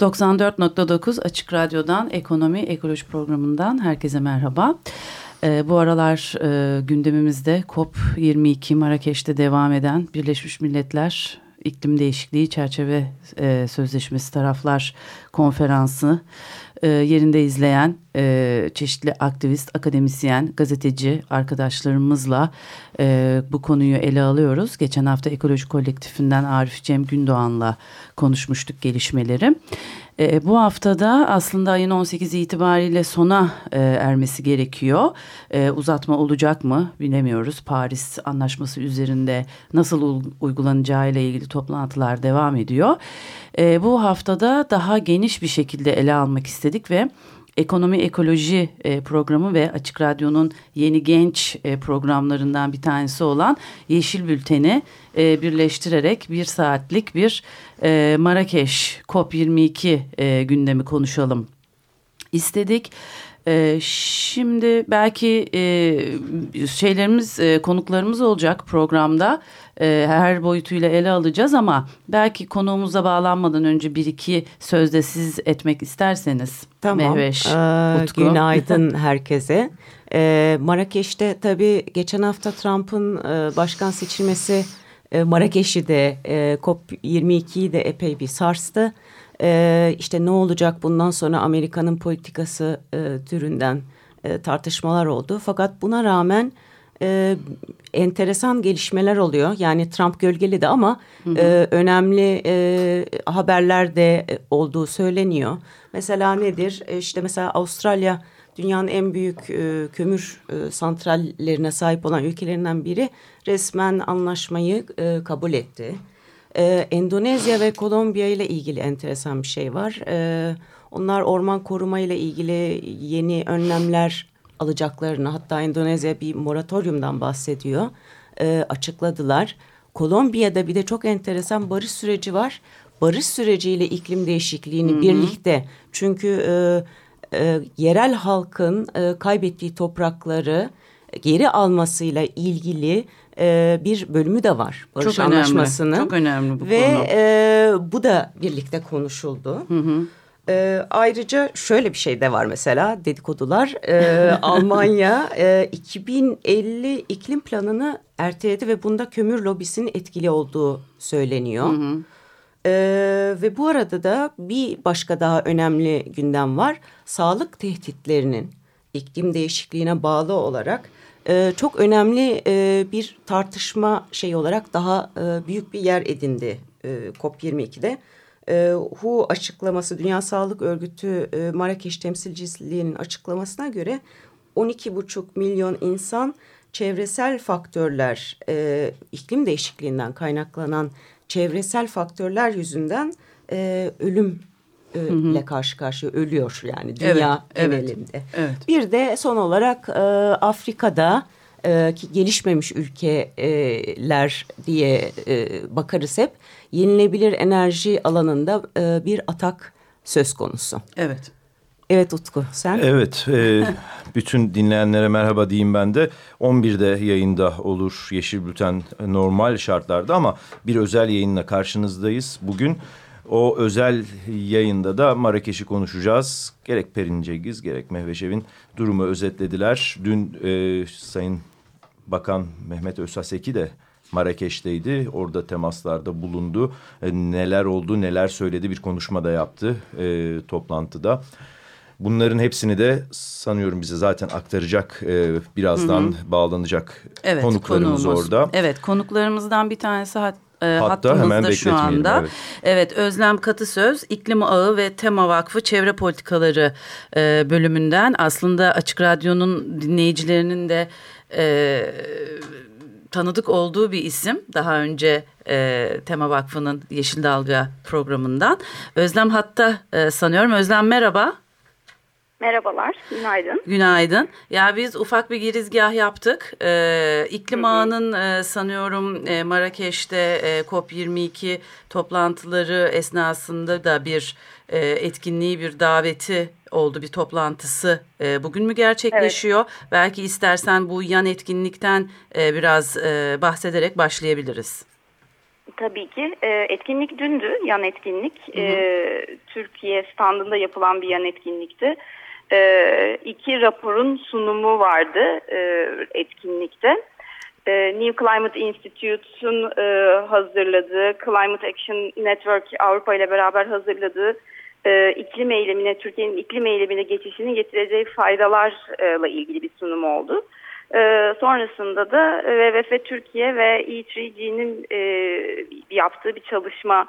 94.9 Açık Radyo'dan Ekonomi Ekoloji Programı'ndan herkese merhaba. Ee, bu aralar e, gündemimizde COP22 Marrakeş'te devam eden Birleşmiş Milletler İklim Değişikliği Çerçeve e, Sözleşmesi Taraflar Konferansı e, yerinde izleyen e, çeşitli aktivist, akademisyen, gazeteci arkadaşlarımızla e, bu konuyu ele alıyoruz. Geçen hafta Ekoloji Kolektifinden Arif Cem Gündoğan'la konuşmuştuk gelişmeleri. E, bu haftada aslında ayın 18 itibariyle sona e, ermesi gerekiyor. E, uzatma olacak mı bilemiyoruz. Paris Anlaşması üzerinde nasıl uygulanacağı ile ilgili toplantılar devam ediyor. E, bu haftada daha geniş bir şekilde ele almak istedik ve ekonomi ekoloji e, programı ve Açık Radyo'nun yeni genç e, programlarından bir tanesi olan Yeşil Bülten'i e, birleştirerek bir saatlik bir e, Marrakeş COP22 e, gündemi konuşalım istedik. Ee, şimdi belki e, şeylerimiz, e, konuklarımız olacak programda. E, her boyutuyla ele alacağız ama belki konuğumuza bağlanmadan önce bir iki sözde siz etmek isterseniz. Tamam. Mehveş, ee, Utku. Günaydın herkese. Ee, Marrakeş'te tabii geçen hafta Trump'ın e, başkan seçilmesi e, Marrakeş'i de e, COP22'yi de epey bir sarstı e, işte ne olacak bundan sonra Amerika'nın politikası e, türünden e, tartışmalar oldu. Fakat buna rağmen e, enteresan gelişmeler oluyor. Yani Trump gölgeli de ama hı hı. E, önemli e, haberler de olduğu söyleniyor. Mesela nedir? E, işte mesela Avustralya dünyanın en büyük e, kömür e, santrallerine sahip olan ülkelerinden biri resmen anlaşmayı e, kabul etti. Ee, Endonezya ve Kolombiya ile ilgili enteresan bir şey var. Ee, onlar orman koruma ile ilgili yeni önlemler alacaklarını hatta Endonezya bir moratoriumdan bahsediyor. Ee, açıkladılar. Kolombiya'da bir de çok enteresan barış süreci var. Barış süreciyle iklim değişikliğini Hı -hı. birlikte çünkü e, e, yerel halkın e, kaybettiği toprakları geri almasıyla ilgili e, bir bölümü de var Barış Çok Anlaşması'nın. Önemli. Çok önemli bu Ve konu. E, bu da birlikte konuşuldu. Hı hı. E, ayrıca şöyle bir şey de var mesela dedikodular. E, Almanya e, 2050 iklim planını erteledi ve bunda kömür lobisinin etkili olduğu söyleniyor. Hı hı. Ee, ve bu arada da bir başka daha önemli gündem var. Sağlık tehditlerinin iklim değişikliğine bağlı olarak e, çok önemli e, bir tartışma şey olarak daha e, büyük bir yer edindi e, COP22'de. E, WHO açıklaması Dünya Sağlık Örgütü e, Marrakeş temsilciliğinin açıklamasına göre 12,5 milyon insan çevresel faktörler, e, iklim değişikliğinden kaynaklanan çevresel faktörler yüzünden e, ölüm ile karşı karşıya ölüyor yani dünya evet, genelinde. Evet, evet. Bir de son olarak e, Afrika'da e, ki gelişmemiş ülkeler diye e, bakarız hep yenilebilir enerji alanında e, bir atak söz konusu. Evet. Evet Utku sen? Evet e, bütün dinleyenlere merhaba diyeyim ben de. 11'de yayında olur Yeşil Bülten normal şartlarda ama bir özel yayınla karşınızdayız. Bugün o özel yayında da Marrakeş'i konuşacağız. Gerek Perin Cengiz gerek Mehveşev'in durumu özetlediler. Dün e, Sayın Bakan Mehmet Özsaseki de Marrakeş'teydi. Orada temaslarda bulundu. E, neler oldu, neler söyledi bir konuşma da yaptı e, toplantıda. Bunların hepsini de sanıyorum bize zaten aktaracak e, birazdan hı hı. bağlanacak evet, konuklarımız konuğumuz. orada. Evet konuklarımızdan bir tanesi hat, e, Hatta hattımızda hemen şu anda. Evet. evet Özlem Katısöz İklim Ağı ve Tema Vakfı Çevre Politikaları e, bölümünden aslında Açık Radyo'nun dinleyicilerinin de e, tanıdık olduğu bir isim. Daha önce e, Tema Vakfı'nın Yeşil Dalga programından. Özlem hatta e, sanıyorum. Özlem merhaba. Merhabalar, günaydın. Günaydın. Ya biz ufak bir girizgah yaptık. Ee, iklim ağının e, sanıyorum e, Marrakeş'te e, COP22 toplantıları esnasında da bir e, etkinliği, bir daveti oldu, bir toplantısı e, bugün mü gerçekleşiyor? Evet. Belki istersen bu yan etkinlikten e, biraz e, bahsederek başlayabiliriz. Tabii ki. E, etkinlik dündü, yan etkinlik. Hı hı. E, Türkiye standında yapılan bir yan etkinlikti e, iki raporun sunumu vardı e, etkinlikte. E, New Climate Institute'un e, hazırladığı, Climate Action Network Avrupa ile beraber hazırladığı e, iklim eylemine, Türkiye'nin iklim eylemine geçişinin getireceği faydalarla ilgili bir sunum oldu. E, sonrasında da WWF Türkiye ve E3G'nin e, yaptığı bir çalışma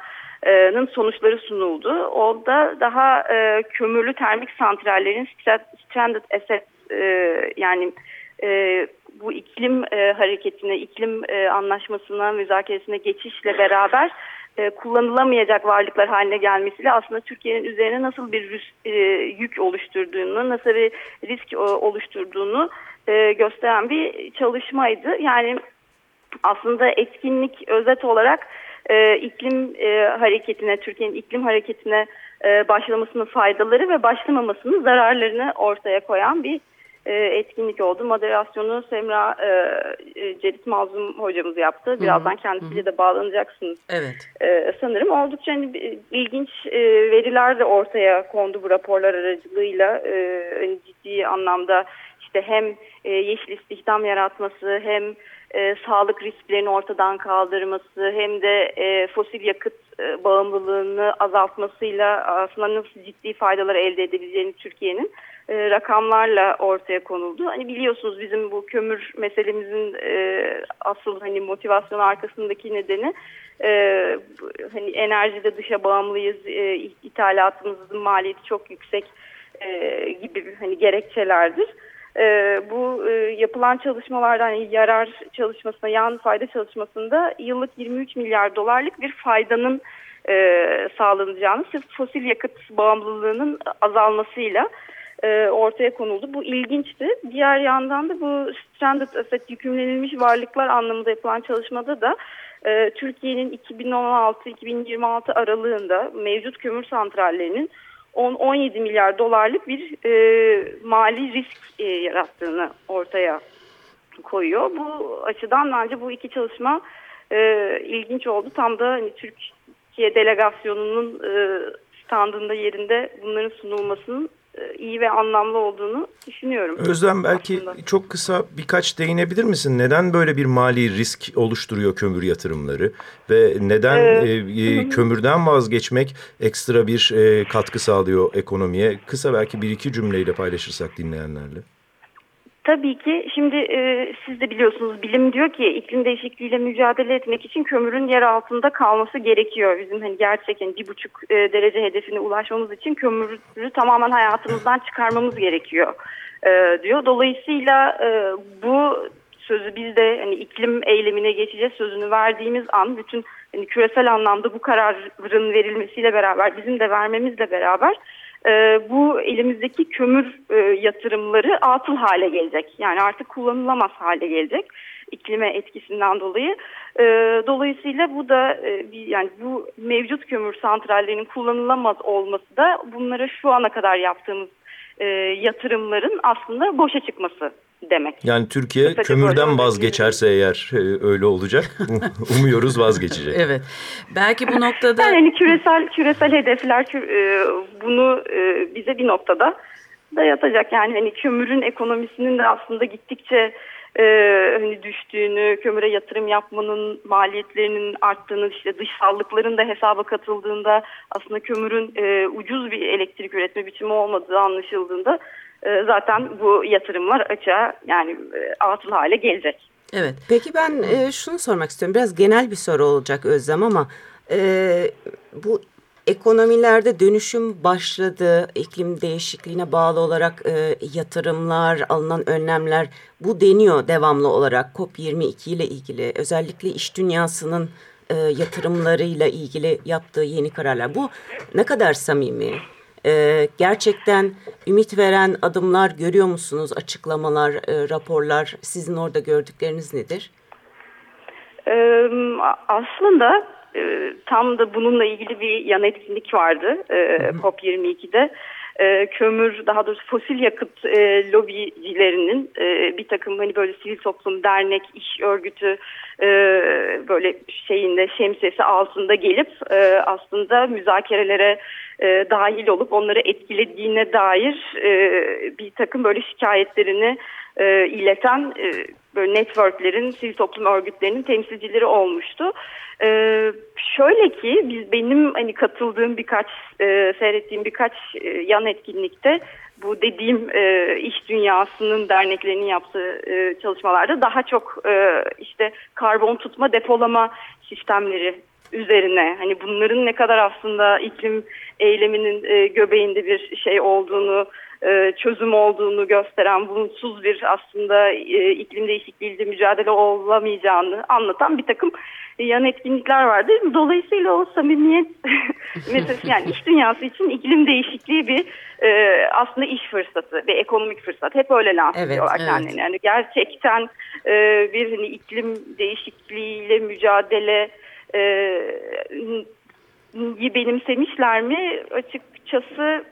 sonuçları sunuldu. O da daha e, kömürlü termik santrallerin stranded asset e, yani e, bu iklim e, hareketine, iklim e, anlaşmasına, müzakeresine geçişle beraber e, kullanılamayacak varlıklar haline gelmesiyle aslında Türkiye'nin üzerine nasıl bir e, yük oluşturduğunu, nasıl bir risk e, oluşturduğunu e, gösteren bir çalışmaydı. Yani aslında etkinlik özet olarak e, iklim e, hareketine, Türkiye'nin iklim hareketine e, başlamasının faydaları ve başlamamasının zararlarını ortaya koyan bir e, etkinlik oldu. Moderasyonu Semra e, e, Cerit Mazlum hocamız yaptı. Birazdan kendisiyle de bağlanacaksınız. Evet. E, sanırım oldukça hani, ilginç e, veriler de ortaya kondu bu raporlar aracılığıyla. E, hani ciddi anlamda işte hem e, yeşil istihdam yaratması hem e, sağlık risklerini ortadan kaldırması hem de e, fosil yakıt e, bağımlılığını azaltmasıyla aslında nasıl ciddi faydalar elde edebileceğini Türkiye'nin e, rakamlarla ortaya konuldu. Hani biliyorsunuz bizim bu kömür meselemizin e, asıl hani motivasyon arkasındaki nedeni e, hani enerjide dışa bağımlıyız, e, ithalatımızın maliyeti çok yüksek e, gibi hani gerekçelerdir e, bu e, yapılan çalışmalardan yani yarar çalışmasına, yan fayda çalışmasında yıllık 23 milyar dolarlık bir faydanın e, sağlanacağını sırf fosil yakıt bağımlılığının azalmasıyla e, ortaya konuldu. Bu ilginçti. Diğer yandan da bu stranded asset yükümlenilmiş varlıklar anlamında yapılan çalışmada da e, Türkiye'nin 2016-2026 aralığında mevcut kömür santrallerinin 10-17 milyar dolarlık bir e, mali risk e, yarattığını ortaya koyuyor. Bu açıdan bence bu iki çalışma e, ilginç oldu. Tam da hani Türkiye delegasyonunun e, standında yerinde bunların sunulmasının iyi ve anlamlı olduğunu düşünüyorum. Özlem belki aslında. çok kısa birkaç değinebilir misin? Neden böyle bir mali risk oluşturuyor kömür yatırımları ve neden ee, e, kömürden vazgeçmek ekstra bir e, katkı sağlıyor ekonomiye? Kısa belki bir iki cümleyle paylaşırsak dinleyenlerle. Tabii ki şimdi e, siz de biliyorsunuz bilim diyor ki iklim değişikliğiyle mücadele etmek için kömürün yer altında kalması gerekiyor. Bizim hani gerçekten bir buçuk e, derece hedefine ulaşmamız için kömürü tamamen hayatımızdan çıkarmamız gerekiyor e, diyor. Dolayısıyla e, bu sözü biz de hani iklim eylemine geçeceğiz sözünü verdiğimiz an bütün hani küresel anlamda bu kararın verilmesiyle beraber bizim de vermemizle beraber bu elimizdeki kömür e, yatırımları atıl hale gelecek. Yani artık kullanılamaz hale gelecek iklime etkisinden dolayı. E, dolayısıyla bu da e, yani bu mevcut kömür santrallerinin kullanılamaz olması da bunlara şu ana kadar yaptığımız e, yatırımların aslında boşa çıkması demek. Yani Türkiye Kısaca kömürden vazgeçerse eğer e, öyle olacak. Umuyoruz vazgeçecek. evet. Belki bu noktada... Yani hani küresel küresel hedefler e, bunu e, bize bir noktada dayatacak. Yani hani kömürün ekonomisinin de aslında gittikçe e, hani düştüğünü, kömüre yatırım yapmanın maliyetlerinin arttığını, işte dışsallıkların da hesaba katıldığında aslında kömürün e, ucuz bir elektrik üretme biçimi olmadığı anlaşıldığında zaten bu yatırımlar açığa yani e, atıl hale gelecek. Evet. Peki ben e, şunu sormak istiyorum. Biraz genel bir soru olacak Özlem ama e, bu ekonomilerde dönüşüm başladı. İklim değişikliğine bağlı olarak e, yatırımlar, alınan önlemler bu deniyor devamlı olarak COP22 ile ilgili. Özellikle iş dünyasının e, yatırımlarıyla ilgili yaptığı yeni kararlar. Bu ne kadar samimi? E, gerçekten ümit veren adımlar görüyor musunuz? Açıklamalar, e, raporlar sizin orada gördükleriniz nedir? Ee, aslında e, tam da bununla ilgili bir yan etkinlik vardı e, COP22'de. E, kömür daha doğrusu fosil yakıt e, lobicilerinin e, bir takım hani böyle sivil toplum dernek iş örgütü e, böyle şeyinde şemsiyesi altında gelip e, aslında müzakerelere e, dahil olup onları etkilediğine dair e, bir takım böyle şikayetlerini e, ileten e, böyle networklerin, sivil toplum örgütlerinin temsilcileri olmuştu. E, şöyle ki biz benim hani katıldığım birkaç, e, seyrettiğim birkaç e, yan etkinlikte bu dediğim e, iş dünyasının derneklerinin yaptığı e, çalışmalarda daha çok e, işte karbon tutma depolama sistemleri üzerine hani bunların ne kadar aslında iklim eyleminin e, göbeğinde bir şey olduğunu e, çözüm olduğunu gösteren bulutsuz bir aslında e, iklim değişikliğiyle mücadele olamayacağını anlatan bir takım yan etkinlikler vardı. Dolayısıyla o samimiyet meselesi yani iş dünyası için iklim değişikliği bir e, aslında iş fırsatı, bir ekonomik fırsat. Hep öyle lanse evet, ediyorlar evet. kendilerini. Yani gerçekten e, bir hani iklim değişikliğiyle mücadele e, benimsemişler mi? Açıkçası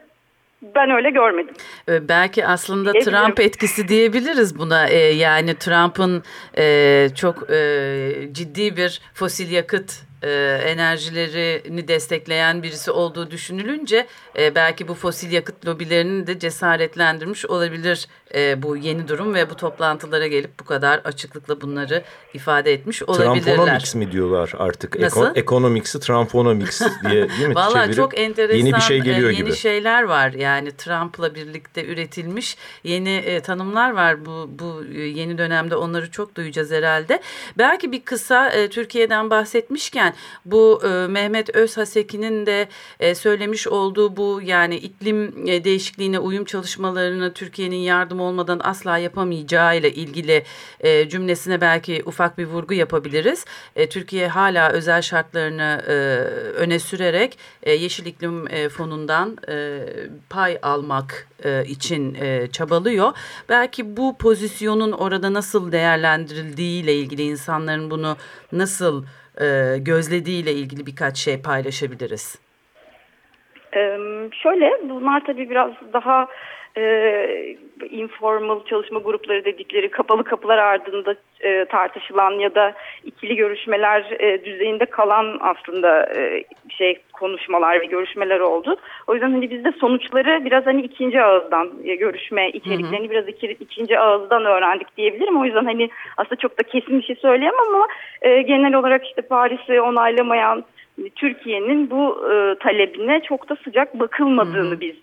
ben öyle görmedim. Ee, belki aslında Trump etkisi diyebiliriz buna. Ee, yani Trump'ın e, çok e, ciddi bir fosil yakıt e, enerjilerini destekleyen birisi olduğu düşünülünce e, belki bu fosil yakıt lobilerini de cesaretlendirmiş olabilir e, bu yeni durum ve bu toplantılara gelip bu kadar açıklıkla bunları ifade etmiş olabilirler. Trumponomics mi diyorlar artık? Nasıl? Eko Economics'i Trumponomics diye değil mi? Valla çok enteresan yeni bir şey geliyor yeni gibi. şeyler var. Yani Trump'la birlikte üretilmiş yeni e, tanımlar var. Bu, bu e, yeni dönemde onları çok duyacağız herhalde. Belki bir kısa e, Türkiye'den bahsetmişken bu e, Mehmet Özhaseki'nin de e, söylemiş olduğu bu yani iklim e, değişikliğine uyum çalışmalarını Türkiye'nin yardım olmadan asla yapamayacağı ile ilgili e, cümlesine belki ufak bir vurgu yapabiliriz. E, Türkiye hala özel şartlarını e, öne sürerek e, Yeşil İklim e, Fonu'ndan e, pay almak e, için e, çabalıyor. Belki bu pozisyonun orada nasıl değerlendirildiği ile ilgili insanların bunu nasıl e, gözlediğiyle ilgili birkaç şey paylaşabiliriz. Ee, şöyle bunlar tabii biraz daha e, informal çalışma grupları dedikleri kapalı kapılar ardında e, tartışılan ya da ikili görüşmeler e, düzeyinde kalan aslında e, şey konuşmalar ve görüşmeler oldu. O yüzden hani biz de sonuçları biraz hani ikinci ağızdan e, görüşme içeriklerini hı hı. biraz iki, ikinci ağızdan öğrendik diyebilirim. O yüzden hani aslında çok da kesin bir şey söyleyemem ama e, genel olarak işte Paris'i onaylamayan Türkiye'nin bu e, talebine çok da sıcak bakılmadığını hı hı. biz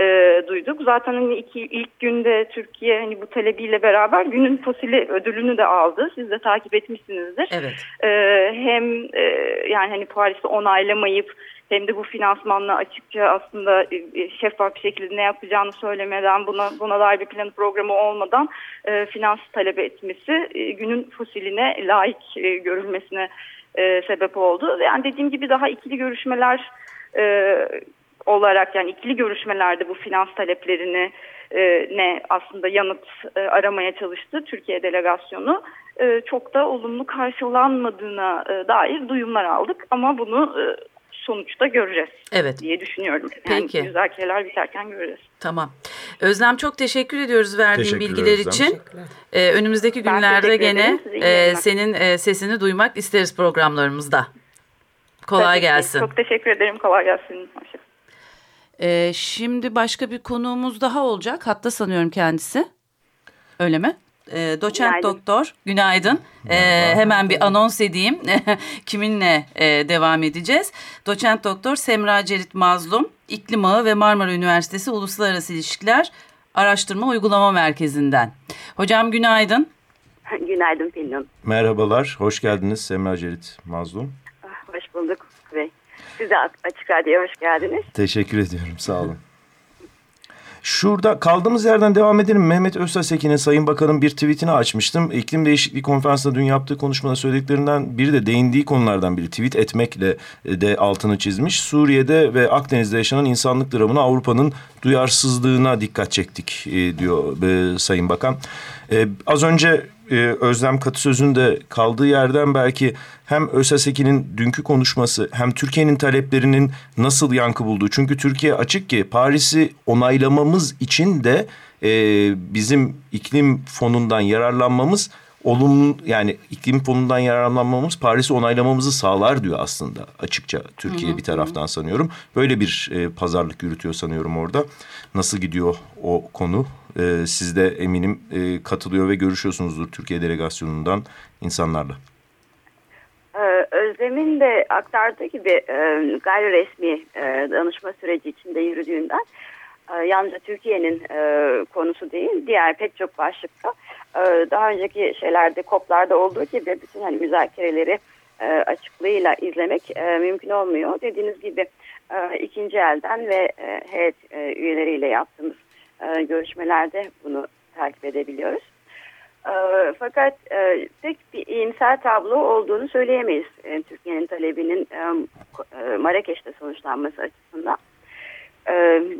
e, duyduk. Zaten hani iki, ilk günde Türkiye hani bu talebiyle beraber günün fosili ödülünü de aldı. Siz de takip etmişsinizdir. Evet. E, hem e, yani hani Paris'i onaylamayıp hem de bu finansmanla açıkça aslında e, şeffaf bir şekilde ne yapacağını söylemeden buna buna dair bir plan programı olmadan e, finans talep etmesi e, günün fosiline layık e, görülmesine e, sebep oldu. Yani dediğim gibi daha ikili görüşmeler e, olarak yani ikili görüşmelerde bu finans taleplerini e, ne aslında yanıt e, aramaya çalıştı Türkiye delegasyonu. E, çok da olumlu karşılanmadığına e, dair duyumlar aldık ama bunu e, sonuçta göreceğiz evet. diye düşünüyorum. Yani Peki. müzakereler biterken göreceğiz. Tamam. Özlem çok teşekkür ediyoruz verdiğin bilgiler için. Ee, önümüzdeki günlerde gene e, senin e, sesini duymak isteriz programlarımızda. Kolay Tabii gelsin. Çok teşekkür ederim. Kolay gelsin. Hoşçakalın. Ee, şimdi başka bir konuğumuz daha olacak. Hatta sanıyorum kendisi. Öyle mi? Ee, doçent günaydın. doktor günaydın. Ee, hemen bir anons edeyim. Kiminle e, devam edeceğiz? Doçent doktor Semra Cerit Mazlum, İklim Ağı ve Marmara Üniversitesi Uluslararası İlişkiler Araştırma Uygulama Merkezi'nden. Hocam günaydın. Günaydın Pelin Merhabalar, hoş geldiniz Semra Cerit Mazlum. Ah, hoş bulduk. Siz de Açık Radyo'ya hoş geldiniz. Teşekkür ediyorum, sağ olun. Şurada kaldığımız yerden devam edelim. Mehmet Öztasekin'e Sayın Bakan'ın bir tweetini açmıştım. İklim Değişikliği Konferansı'nda dün yaptığı konuşmada söylediklerinden biri de değindiği konulardan biri. Tweet etmekle de altını çizmiş. Suriye'de ve Akdeniz'de yaşanan insanlık dramına Avrupa'nın duyarsızlığına dikkat çektik e, diyor e, Sayın Bakan. E, az önce e, Özlem Katı sözünde kaldığı yerden belki hem ÖSSEK'inin dünkü konuşması hem Türkiye'nin taleplerinin nasıl yankı bulduğu. Çünkü Türkiye açık ki Paris'i onaylamamız için de e, bizim iklim fonundan yararlanmamız olumlu yani iklim fonundan yararlanmamız Paris'i onaylamamızı sağlar diyor aslında açıkça Türkiye hı hı. bir taraftan sanıyorum. Böyle bir e, pazarlık yürütüyor sanıyorum orada. Nasıl gidiyor o konu? E, siz de eminim e, katılıyor ve görüşüyorsunuzdur Türkiye delegasyonundan insanlarla. Ee, Özlem'in de aktardığı gibi e, gayri resmi e, danışma süreci içinde yürüdüğünden e, yalnızca Türkiye'nin e, konusu değil diğer pek çok başlıkta daha önceki şeylerde koplarda olduğu gibi bütün hani müzakereleri açıklığıyla izlemek mümkün olmuyor. Dediğiniz gibi ikinci elden ve heyet üyeleriyle yaptığımız e, görüşmelerde bunu takip edebiliyoruz. E, fakat e, tek bir iyimser tablo olduğunu söyleyemeyiz e, Türkiye'nin talebinin e, Marrakeş'te sonuçlanması açısından.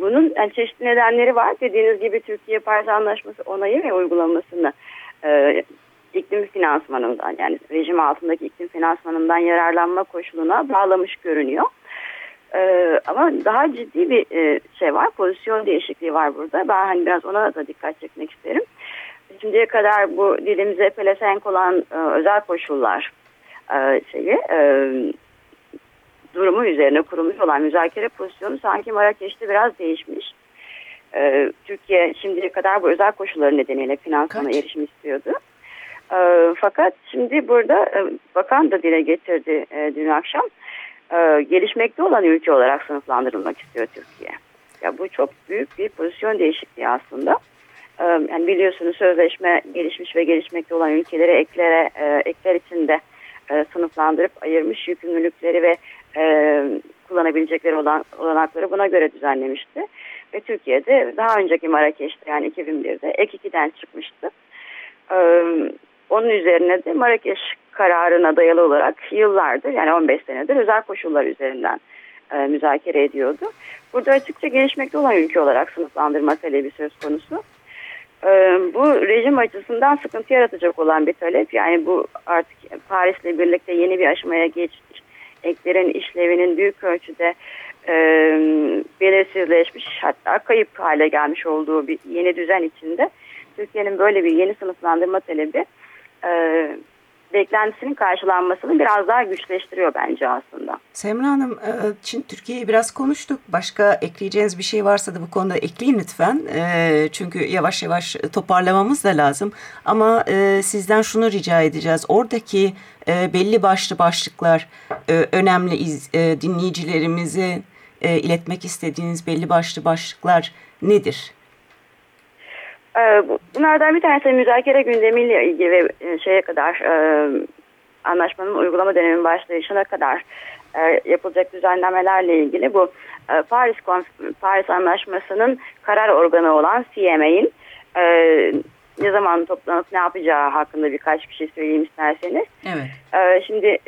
Bunun yani çeşitli nedenleri var. Dediğiniz gibi Türkiye Paris Anlaşması onayı ve uygulamasını e, iklim finansmanından yani rejim altındaki iklim finansmanından yararlanma koşuluna bağlamış görünüyor. Ee, ama daha ciddi bir e, şey var, pozisyon değişikliği var burada. Ben hani biraz ona da dikkat çekmek isterim. Şimdiye kadar bu dilimize pelesenk olan e, özel koşullar e, şeyi e, durumu üzerine kurulmuş olan müzakere pozisyonu sanki Marrakeş'te biraz değişmiş. E, Türkiye şimdiye kadar bu özel koşulları nedeniyle finansmana erişim istiyordu. E, fakat şimdi burada e, bakan da dile getirdi e, dün akşam e, gelişmekte olan ülke olarak sınıflandırılmak istiyor Türkiye. Ya bu çok büyük bir pozisyon değişikliği aslında. E, yani biliyorsunuz sözleşme gelişmiş ve gelişmekte olan ülkeleri eklere e, ekler içinde e, sınıflandırıp ayırmış yükümlülükleri ve e, kullanabilecekleri olan olanakları buna göre düzenlemişti. Ve Türkiye'de daha önceki Marrakeş'te yani 2001'de ek 2'den çıkmıştı. E, onun üzerine de Marrakeş kararına dayalı olarak yıllardır yani 15 senedir özel koşullar üzerinden e, müzakere ediyordu. Burada açıkça gelişmekte olan ülke olarak sınıflandırma talebi söz konusu. E, bu rejim açısından sıkıntı yaratacak olan bir talep. Yani bu artık Paris'le birlikte yeni bir aşamaya geçmiş. Eklerin işlevinin büyük ölçüde e, belirsizleşmiş hatta kayıp hale gelmiş olduğu bir yeni düzen içinde Türkiye'nin böyle bir yeni sınıflandırma talebi e, beklentisinin karşılanmasını biraz daha güçleştiriyor bence aslında. Semra Hanım, e, Çin Türkiye'yi biraz konuştuk. Başka ekleyeceğiniz bir şey varsa da bu konuda ekleyin lütfen. E, çünkü yavaş yavaş toparlamamız da lazım. Ama e, sizden şunu rica edeceğiz. Oradaki belli başlı başlıklar önemli dinleyicilerimize iletmek istediğiniz belli başlı başlıklar nedir? Ee, bunlardan bir tanesi müzakere gündemiyle ilgili ve e, şeye kadar e, anlaşmanın uygulama döneminin başlayışına kadar e, yapılacak düzenlemelerle ilgili bu Paris Paris Anlaşması'nın karar organı olan CMA'in ne zaman toplanıp ne yapacağı hakkında birkaç bir şey söyleyeyim isterseniz. Evet. Şimdi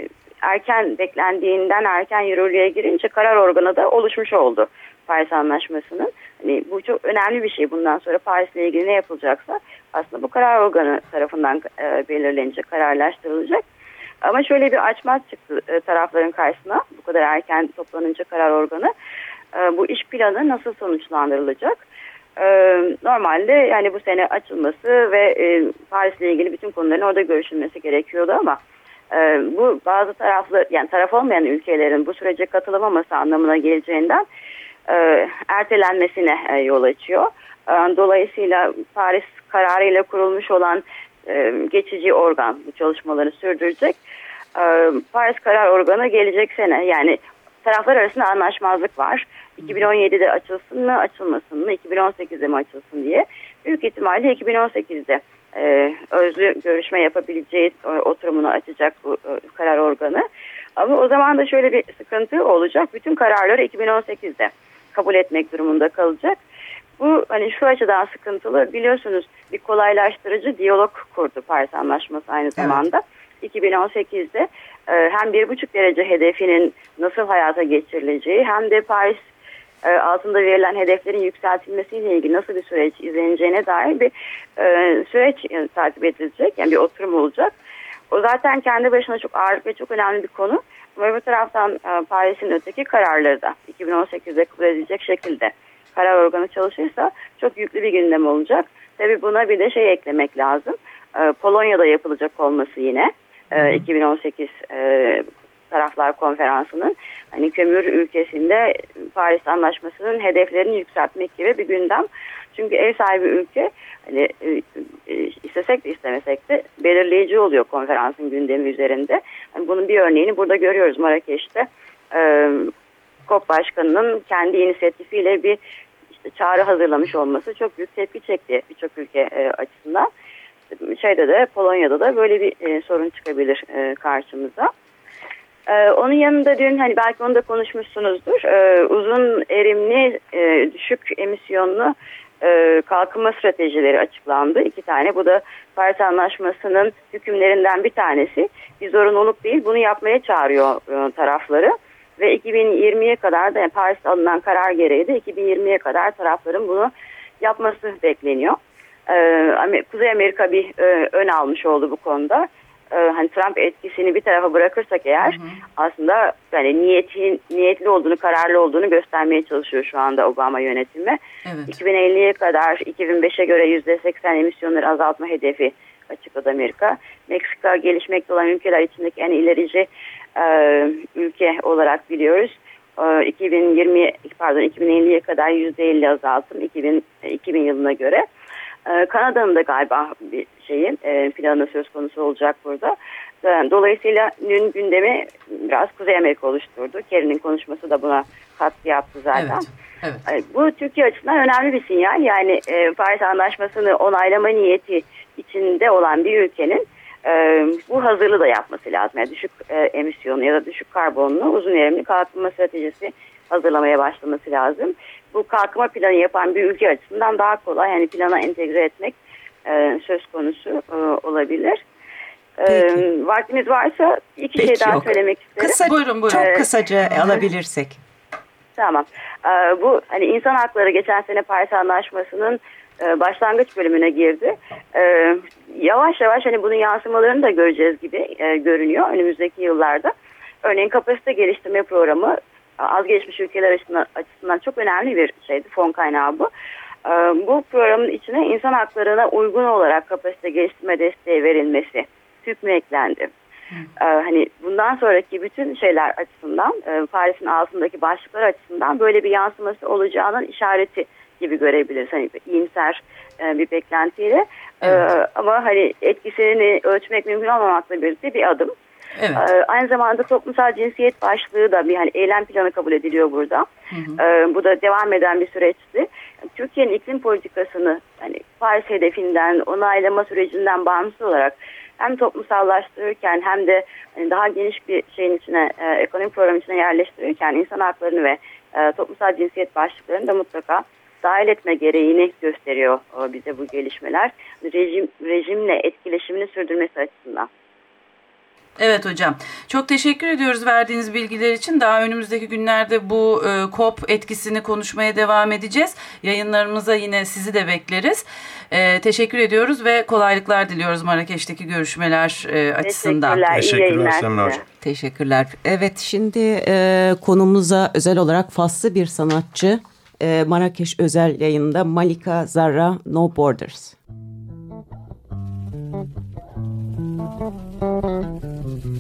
erken beklendiğinden erken yürürlüğe girince karar organı da oluşmuş oldu. Paris Anlaşması'nın. Hani bu çok önemli bir şey. Bundan sonra Paris'le ilgili ne yapılacaksa aslında bu karar organı tarafından e, belirlenecek, kararlaştırılacak. Ama şöyle bir açmaz çıktı e, tarafların karşısına. Bu kadar erken toplanınca karar organı. E, bu iş planı nasıl sonuçlandırılacak? E, normalde yani bu sene açılması ve e, Paris'le ilgili bütün konuların orada görüşülmesi gerekiyordu ama e, bu bazı taraflı yani taraf olmayan ülkelerin bu sürece katılamaması anlamına geleceğinden e, ertelenmesine e, yol açıyor. E, dolayısıyla Paris kararıyla kurulmuş olan e, geçici organ bu çalışmaları sürdürecek. E, Paris karar organı gelecek sene yani taraflar arasında anlaşmazlık var. 2017'de açılsın mı açılmasın mı 2018'de mi açılsın diye. Büyük ihtimalle 2018'de e, özlü görüşme yapabileceği e, oturumunu açacak bu e, karar organı. Ama o zaman da şöyle bir sıkıntı olacak. Bütün kararları 2018'de kabul etmek durumunda kalacak. Bu hani şu açıdan sıkıntılı biliyorsunuz bir kolaylaştırıcı diyalog kurdu Paris Anlaşması aynı zamanda. Evet. 2018'de e, hem bir buçuk derece hedefinin nasıl hayata geçirileceği hem de Paris e, altında verilen hedeflerin yükseltilmesiyle ilgili nasıl bir süreç izleneceğine dair bir e, süreç takip edilecek. Yani bir oturum olacak. O zaten kendi başına çok ağır ve çok önemli bir konu. Ama bir taraftan e, Paris'in öteki kararları da 2018'de kabul edilecek şekilde karar organı çalışırsa çok yüklü bir gündem olacak. Tabii buna bir de şey eklemek lazım. E, Polonya'da yapılacak olması yine e, 2018 e, taraflar konferansının hani kömür ülkesinde Paris Anlaşması'nın hedeflerini yükseltmek gibi bir gündem. Çünkü ev sahibi ülke hani e, e, istesek de istemesek de belirleyici oluyor konferansın gündemi üzerinde. Yani bunun bir örneğini burada görüyoruz Marrakeş'te. E, Başkanı'nın kendi inisiyatifiyle bir işte çağrı hazırlamış olması çok büyük tepki çekti birçok ülke e, açısından. Şeyde de Polonya'da da böyle bir sorun çıkabilir karşımıza. Ee, onun yanında dün hani belki onu da konuşmuşsunuzdur. Ee, uzun erimli, e, düşük emisyonlu e, kalkınma stratejileri açıklandı. iki tane. Bu da Paris Anlaşması'nın hükümlerinden bir tanesi. Bir zorunluluk değil. Bunu yapmaya çağırıyor e, tarafları. Ve 2020'ye kadar da yani Paris'te alınan karar gereği de 2020'ye kadar tarafların bunu yapması bekleniyor. Ee, Kuzey Amerika bir e, ön almış oldu bu konuda e, hani Trump etkisini bir tarafa bırakırsak eğer hı hı. aslında yani niyetin niyetli olduğunu, kararlı olduğunu göstermeye çalışıyor şu anda Obama yönetimi. Evet. 2050'ye kadar 2005'e göre %80 emisyonları azaltma hedefi açıkladı Amerika. Meksika gelişmekte olan ülkeler içindeki en ilerici e, ülke olarak biliyoruz. E, 2020 pardon 2050'ye kadar %50 azaltım 2000 2000 yılına göre. Ee, Kanada'nın da galiba bir şeyin e, planı söz konusu olacak burada. Ee, dolayısıyla dün gündemi biraz Kuzey Amerika oluşturdu. Kerry'nin konuşması da buna katkı yaptı zaten. Evet, evet. Bu Türkiye açısından önemli bir sinyal. Yani e, Paris Anlaşması'nı onaylama niyeti içinde olan bir ülkenin e, bu hazırlığı da yapması lazım. Yani düşük e, emisyonu ya da düşük karbonlu uzun erimli kalkınma stratejisi hazırlamaya başlaması lazım bu kalkınma planı yapan bir ülke açısından daha kolay yani plana entegre etmek e, söz konusu e, olabilir. E, vaktimiz varsa iki Peki, şey daha yok. söylemek isterim. Kısa, buyurun buyurun. Çok kısaca ee, alabilirsek. Tamam. E, bu hani insan hakları geçen sene Paris Anlaşması'nın e, başlangıç bölümüne girdi. E, yavaş yavaş hani bunun yansımalarını da göreceğiz gibi e, görünüyor önümüzdeki yıllarda. Örneğin kapasite geliştirme programı az gelişmiş ülkeler açısından, açısından çok önemli bir şeydi fon kaynağı bu. Ee, bu programın içine insan haklarına uygun olarak kapasite geliştirme desteği verilmesi hükmü eklendi. Ee, hani bundan sonraki bütün şeyler açısından e, Paris'in altındaki başlıklar açısından böyle bir yansıması olacağının işareti gibi görebiliriz. Hani iyimser e, bir beklentiyle. Ee, evet. ama hani etkisini ölçmek mümkün olmamakla birlikte bir adım. Evet. Ee, aynı zamanda toplumsal cinsiyet başlığı da bir hani eylem planı kabul ediliyor burada. Hı hı. Ee, bu da devam eden bir süreçti. Türkiye'nin iklim politikasını hani Paris hedefinden, onaylama sürecinden bağımsız olarak hem toplumsallaştırırken hem de hani daha geniş bir şeyin içine, e, ekonomik program içine yerleştirirken insan haklarını ve e, toplumsal cinsiyet başlıklarını da mutlaka dahil etme gereğini gösteriyor o, bize bu gelişmeler. Rejim, rejimle etkileşimini sürdürmesi açısından. Evet hocam. Çok teşekkür ediyoruz verdiğiniz bilgiler için. Daha önümüzdeki günlerde bu e, COP etkisini konuşmaya devam edeceğiz. Yayınlarımıza yine sizi de bekleriz. E, teşekkür ediyoruz ve kolaylıklar diliyoruz Marrakeş'teki görüşmeler e, açısından. Teşekkürler. Teşekkürler. Teşekkürler. Evet şimdi e, konumuza özel olarak faslı bir sanatçı e, Marrakeş özel yayında Malika Zarra No Borders.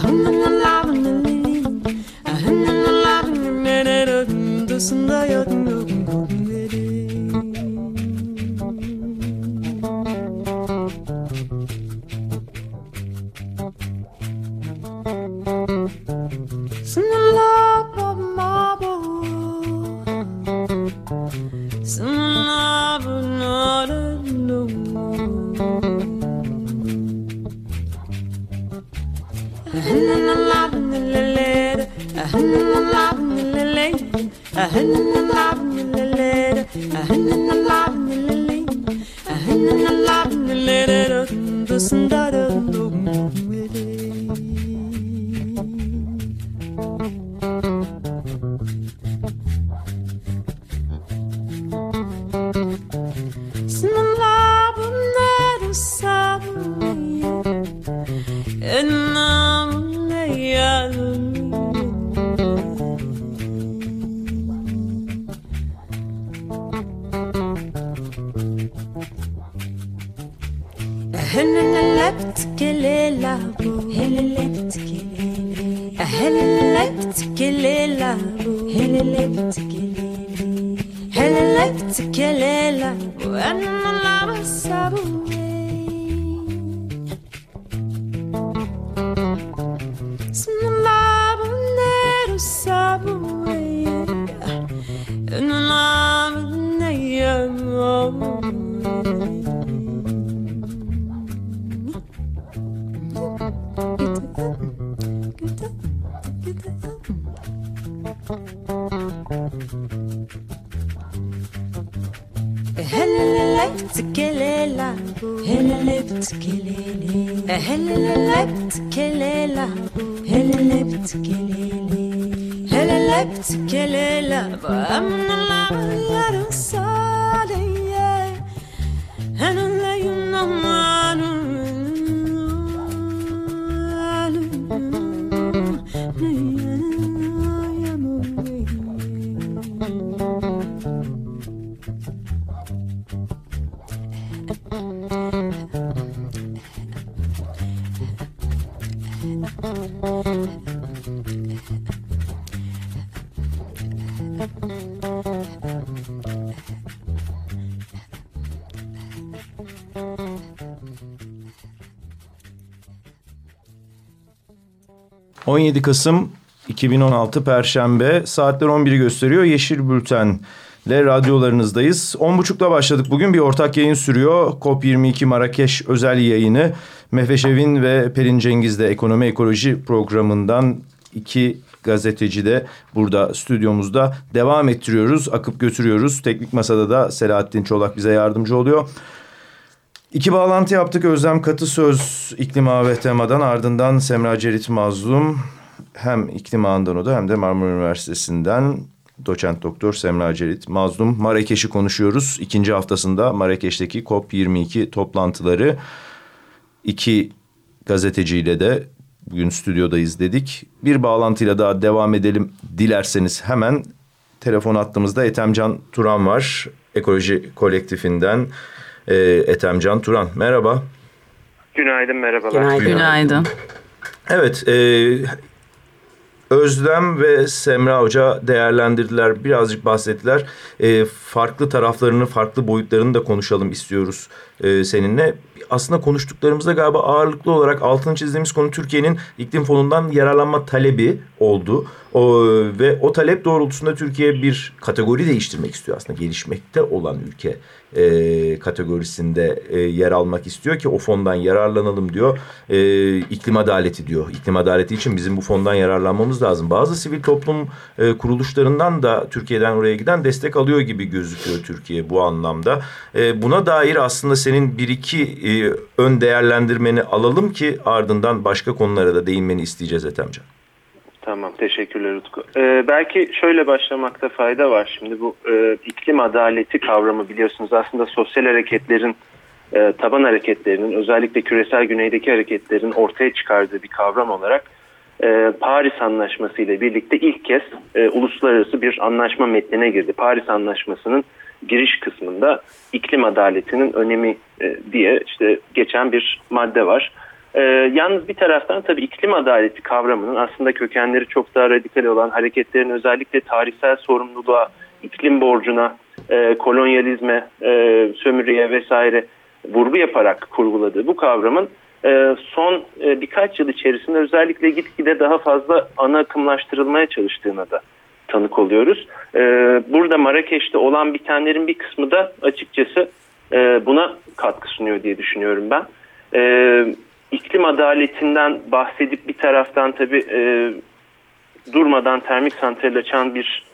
から بتكليلة هللبت كليلي هللبت كليلة هللبت كليلي هللبت كليلة بأمن العمل الصالية أنا لا يمنع 17 Kasım 2016 Perşembe saatler 11'i gösteriyor. Yeşil Bülten'le radyolarınızdayız. 10.30'da başladık. Bugün bir ortak yayın sürüyor. COP22 Marrakeş özel yayını. Mehveş ve Pelin Cengiz'de Ekonomi Ekoloji programından iki gazeteci de burada stüdyomuzda devam ettiriyoruz. Akıp götürüyoruz. Teknik Masada da Selahattin Çolak bize yardımcı oluyor. İki bağlantı yaptık. Özlem Katı Söz iklim ağ ve temadan ardından Semra Cerit Mazlum hem iklim ağından o da hem de Marmara Üniversitesi'nden doçent doktor Semra Cerit Mazlum Marrakeş'i konuşuyoruz. İkinci haftasında Marrakeş'teki COP22 toplantıları iki gazeteciyle de bugün stüdyodayız dedik. Bir bağlantıyla daha devam edelim dilerseniz hemen telefon attığımızda Etemcan Turan var. Ekoloji kolektifinden e, Ethemcan Turan. Merhaba. Günaydın, merhabalar. Günaydın. Günaydın. Evet, e, Özlem ve Semra Hoca değerlendirdiler, birazcık bahsettiler. E, farklı taraflarını, farklı boyutlarını da konuşalım istiyoruz e, seninle. Aslında konuştuklarımızda galiba ağırlıklı olarak altını çizdiğimiz konu Türkiye'nin iklim fonundan yararlanma talebi oldu. O, ve o talep doğrultusunda Türkiye bir kategori değiştirmek istiyor aslında. Gelişmekte olan ülke e, kategorisinde e, yer almak istiyor ki o fondan yararlanalım diyor. E, iklim adaleti diyor. İklim adaleti için bizim bu fondan yararlanmamız lazım. Bazı sivil toplum e, kuruluşlarından da Türkiye'den oraya giden destek alıyor gibi gözüküyor Türkiye bu anlamda. E, buna dair aslında senin bir iki e, ön değerlendirmeni alalım ki ardından başka konulara da değinmeni isteyeceğiz Ethemcan. Tamam teşekkürler Utku. Ee, belki şöyle başlamakta fayda var. Şimdi bu e, iklim adaleti kavramı biliyorsunuz aslında sosyal hareketlerin e, taban hareketlerinin özellikle küresel güneydeki hareketlerin ortaya çıkardığı bir kavram olarak e, Paris Anlaşması ile birlikte ilk kez e, uluslararası bir anlaşma metnine girdi. Paris Anlaşması'nın giriş kısmında iklim adaletinin önemi e, diye işte geçen bir madde var. E, yalnız bir taraftan tabii iklim adaleti kavramının aslında kökenleri çok daha radikal olan hareketlerin özellikle tarihsel sorumluluğa, iklim borcuna, e, kolonyalizme, e, sömürüye vesaire vurgu yaparak kurguladığı bu kavramın e, son e, birkaç yıl içerisinde özellikle gitgide daha fazla ana akımlaştırılmaya çalıştığına da tanık oluyoruz. E, burada Marrakeş'te olan bitenlerin bir kısmı da açıkçası e, buna katkı sunuyor diye düşünüyorum ben. E, iklim adaletinden bahsedip bir taraftan tabii e, durmadan termik santral açan bir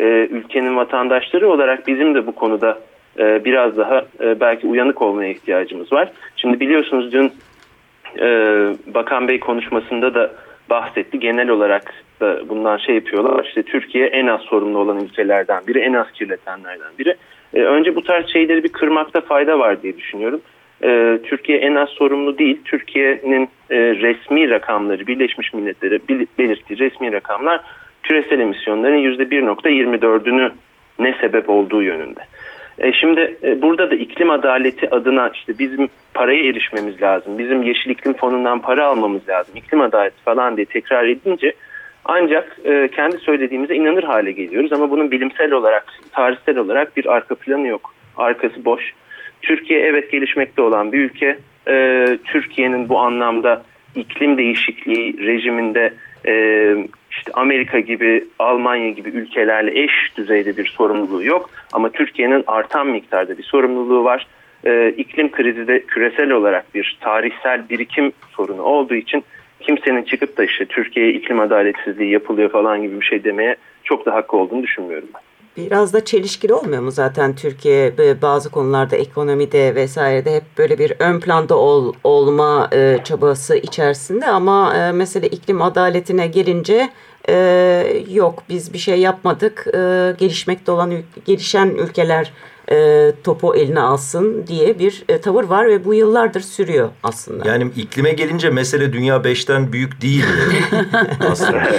e, ülkenin vatandaşları olarak bizim de bu konuda e, biraz daha e, belki uyanık olmaya ihtiyacımız var. Şimdi biliyorsunuz dün e, Bakan Bey konuşmasında da bahsetti. Genel olarak da bundan şey yapıyorlar. İşte Türkiye en az sorumlu olan ülkelerden biri, en az kirletenlerden biri. E, önce bu tarz şeyleri bir kırmakta fayda var diye düşünüyorum. E, Türkiye en az sorumlu değil. Türkiye'nin e, resmi rakamları, Birleşmiş Milletler'e belirttiği resmi rakamlar küresel emisyonların %1.24'ünü ne sebep olduğu yönünde. E şimdi e, burada da iklim adaleti adına işte bizim paraya erişmemiz lazım. Bizim yeşil iklim fonundan para almamız lazım. İklim adaleti falan diye tekrar edince ancak kendi söylediğimize inanır hale geliyoruz. Ama bunun bilimsel olarak, tarihsel olarak bir arka planı yok. Arkası boş. Türkiye evet gelişmekte olan bir ülke. E, Türkiye'nin bu anlamda iklim değişikliği rejiminde e, işte Amerika gibi, Almanya gibi ülkelerle eş düzeyde bir sorumluluğu yok. Ama Türkiye'nin artan miktarda bir sorumluluğu var. E, iklim krizi de küresel olarak bir tarihsel birikim sorunu olduğu için kimsenin çıkıp da işte Türkiye'ye iklim adaletsizliği yapılıyor falan gibi bir şey demeye çok da hakkı olduğunu düşünmüyorum ben. Biraz da çelişkili olmuyor mu zaten Türkiye? Bazı konularda ekonomide vesairede hep böyle bir ön planda ol, olma e, çabası içerisinde ama e, mesela iklim adaletine gelince e, yok biz bir şey yapmadık. E, gelişmekte olan gelişen ülkeler e, topu eline alsın diye bir e, tavır var ve bu yıllardır sürüyor aslında. Yani iklime gelince mesele dünya beşten büyük değil aslında.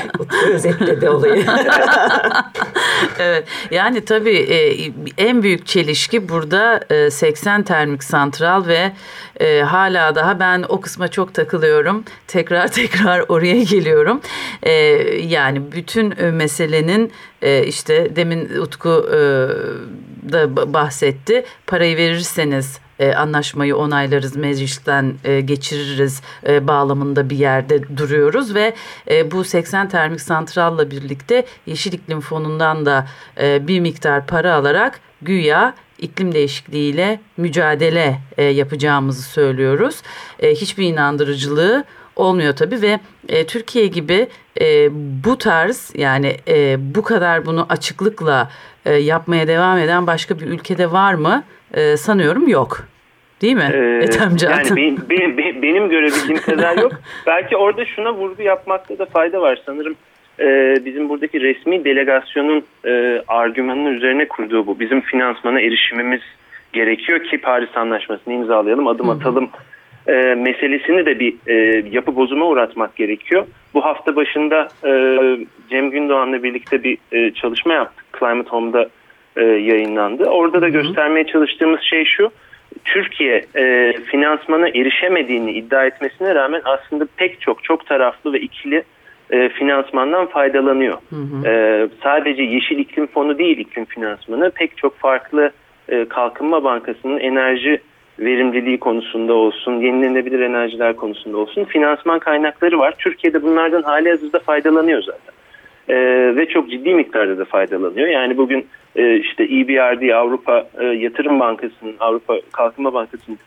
Özetledi olayı. evet yani tabii e, en büyük çelişki burada e, 80 termik santral ve e, hala daha ben o kısma çok takılıyorum. Tekrar tekrar oraya geliyorum. E, yani bütün meselenin e, işte demin Utku e, da bahsetti. Parayı verirseniz e, anlaşmayı onaylarız, meclisten e, geçiririz e, bağlamında bir yerde duruyoruz ve bu 80 termik santralla birlikte Yeşil İklim Fonu'ndan da bir miktar para alarak güya iklim değişikliğiyle mücadele yapacağımızı söylüyoruz. Hiçbir inandırıcılığı olmuyor tabii ve Türkiye gibi e, bu tarz yani e, bu kadar bunu açıklıkla e, yapmaya devam eden başka bir ülkede var mı? E, sanıyorum yok. Değil mi? Ee, yani benim, benim, benim görebildiğim kadar yok. Belki orada şuna vurgu yapmakta da fayda var. Sanırım e, bizim buradaki resmi delegasyonun e, argümanının üzerine kurduğu bu. Bizim finansmana erişimimiz gerekiyor ki Paris Anlaşması'nı imzalayalım, adım atalım e, meselesini de bir e, yapı bozuma uğratmak gerekiyor. Bu hafta başında e, Cem Gündoğan'la birlikte bir e, çalışma yaptık. Climate Home'da e, yayınlandı. Orada da göstermeye çalıştığımız şey şu. Türkiye e, finansmana erişemediğini iddia etmesine rağmen aslında pek çok çok taraflı ve ikili e, finansmandan faydalanıyor. Hı hı. E, sadece Yeşil İklim Fonu değil iklim finansmanı pek çok farklı e, Kalkınma Bankası'nın enerji verimliliği konusunda olsun, yenilenebilir enerjiler konusunda olsun finansman kaynakları var. Türkiye'de bunlardan hali hazırda faydalanıyor zaten. Ee, ve çok ciddi miktarda da faydalanıyor. Yani bugün e, işte EBRD Avrupa e, Yatırım Bankası'nın, Avrupa Kalkınma Bankası'nın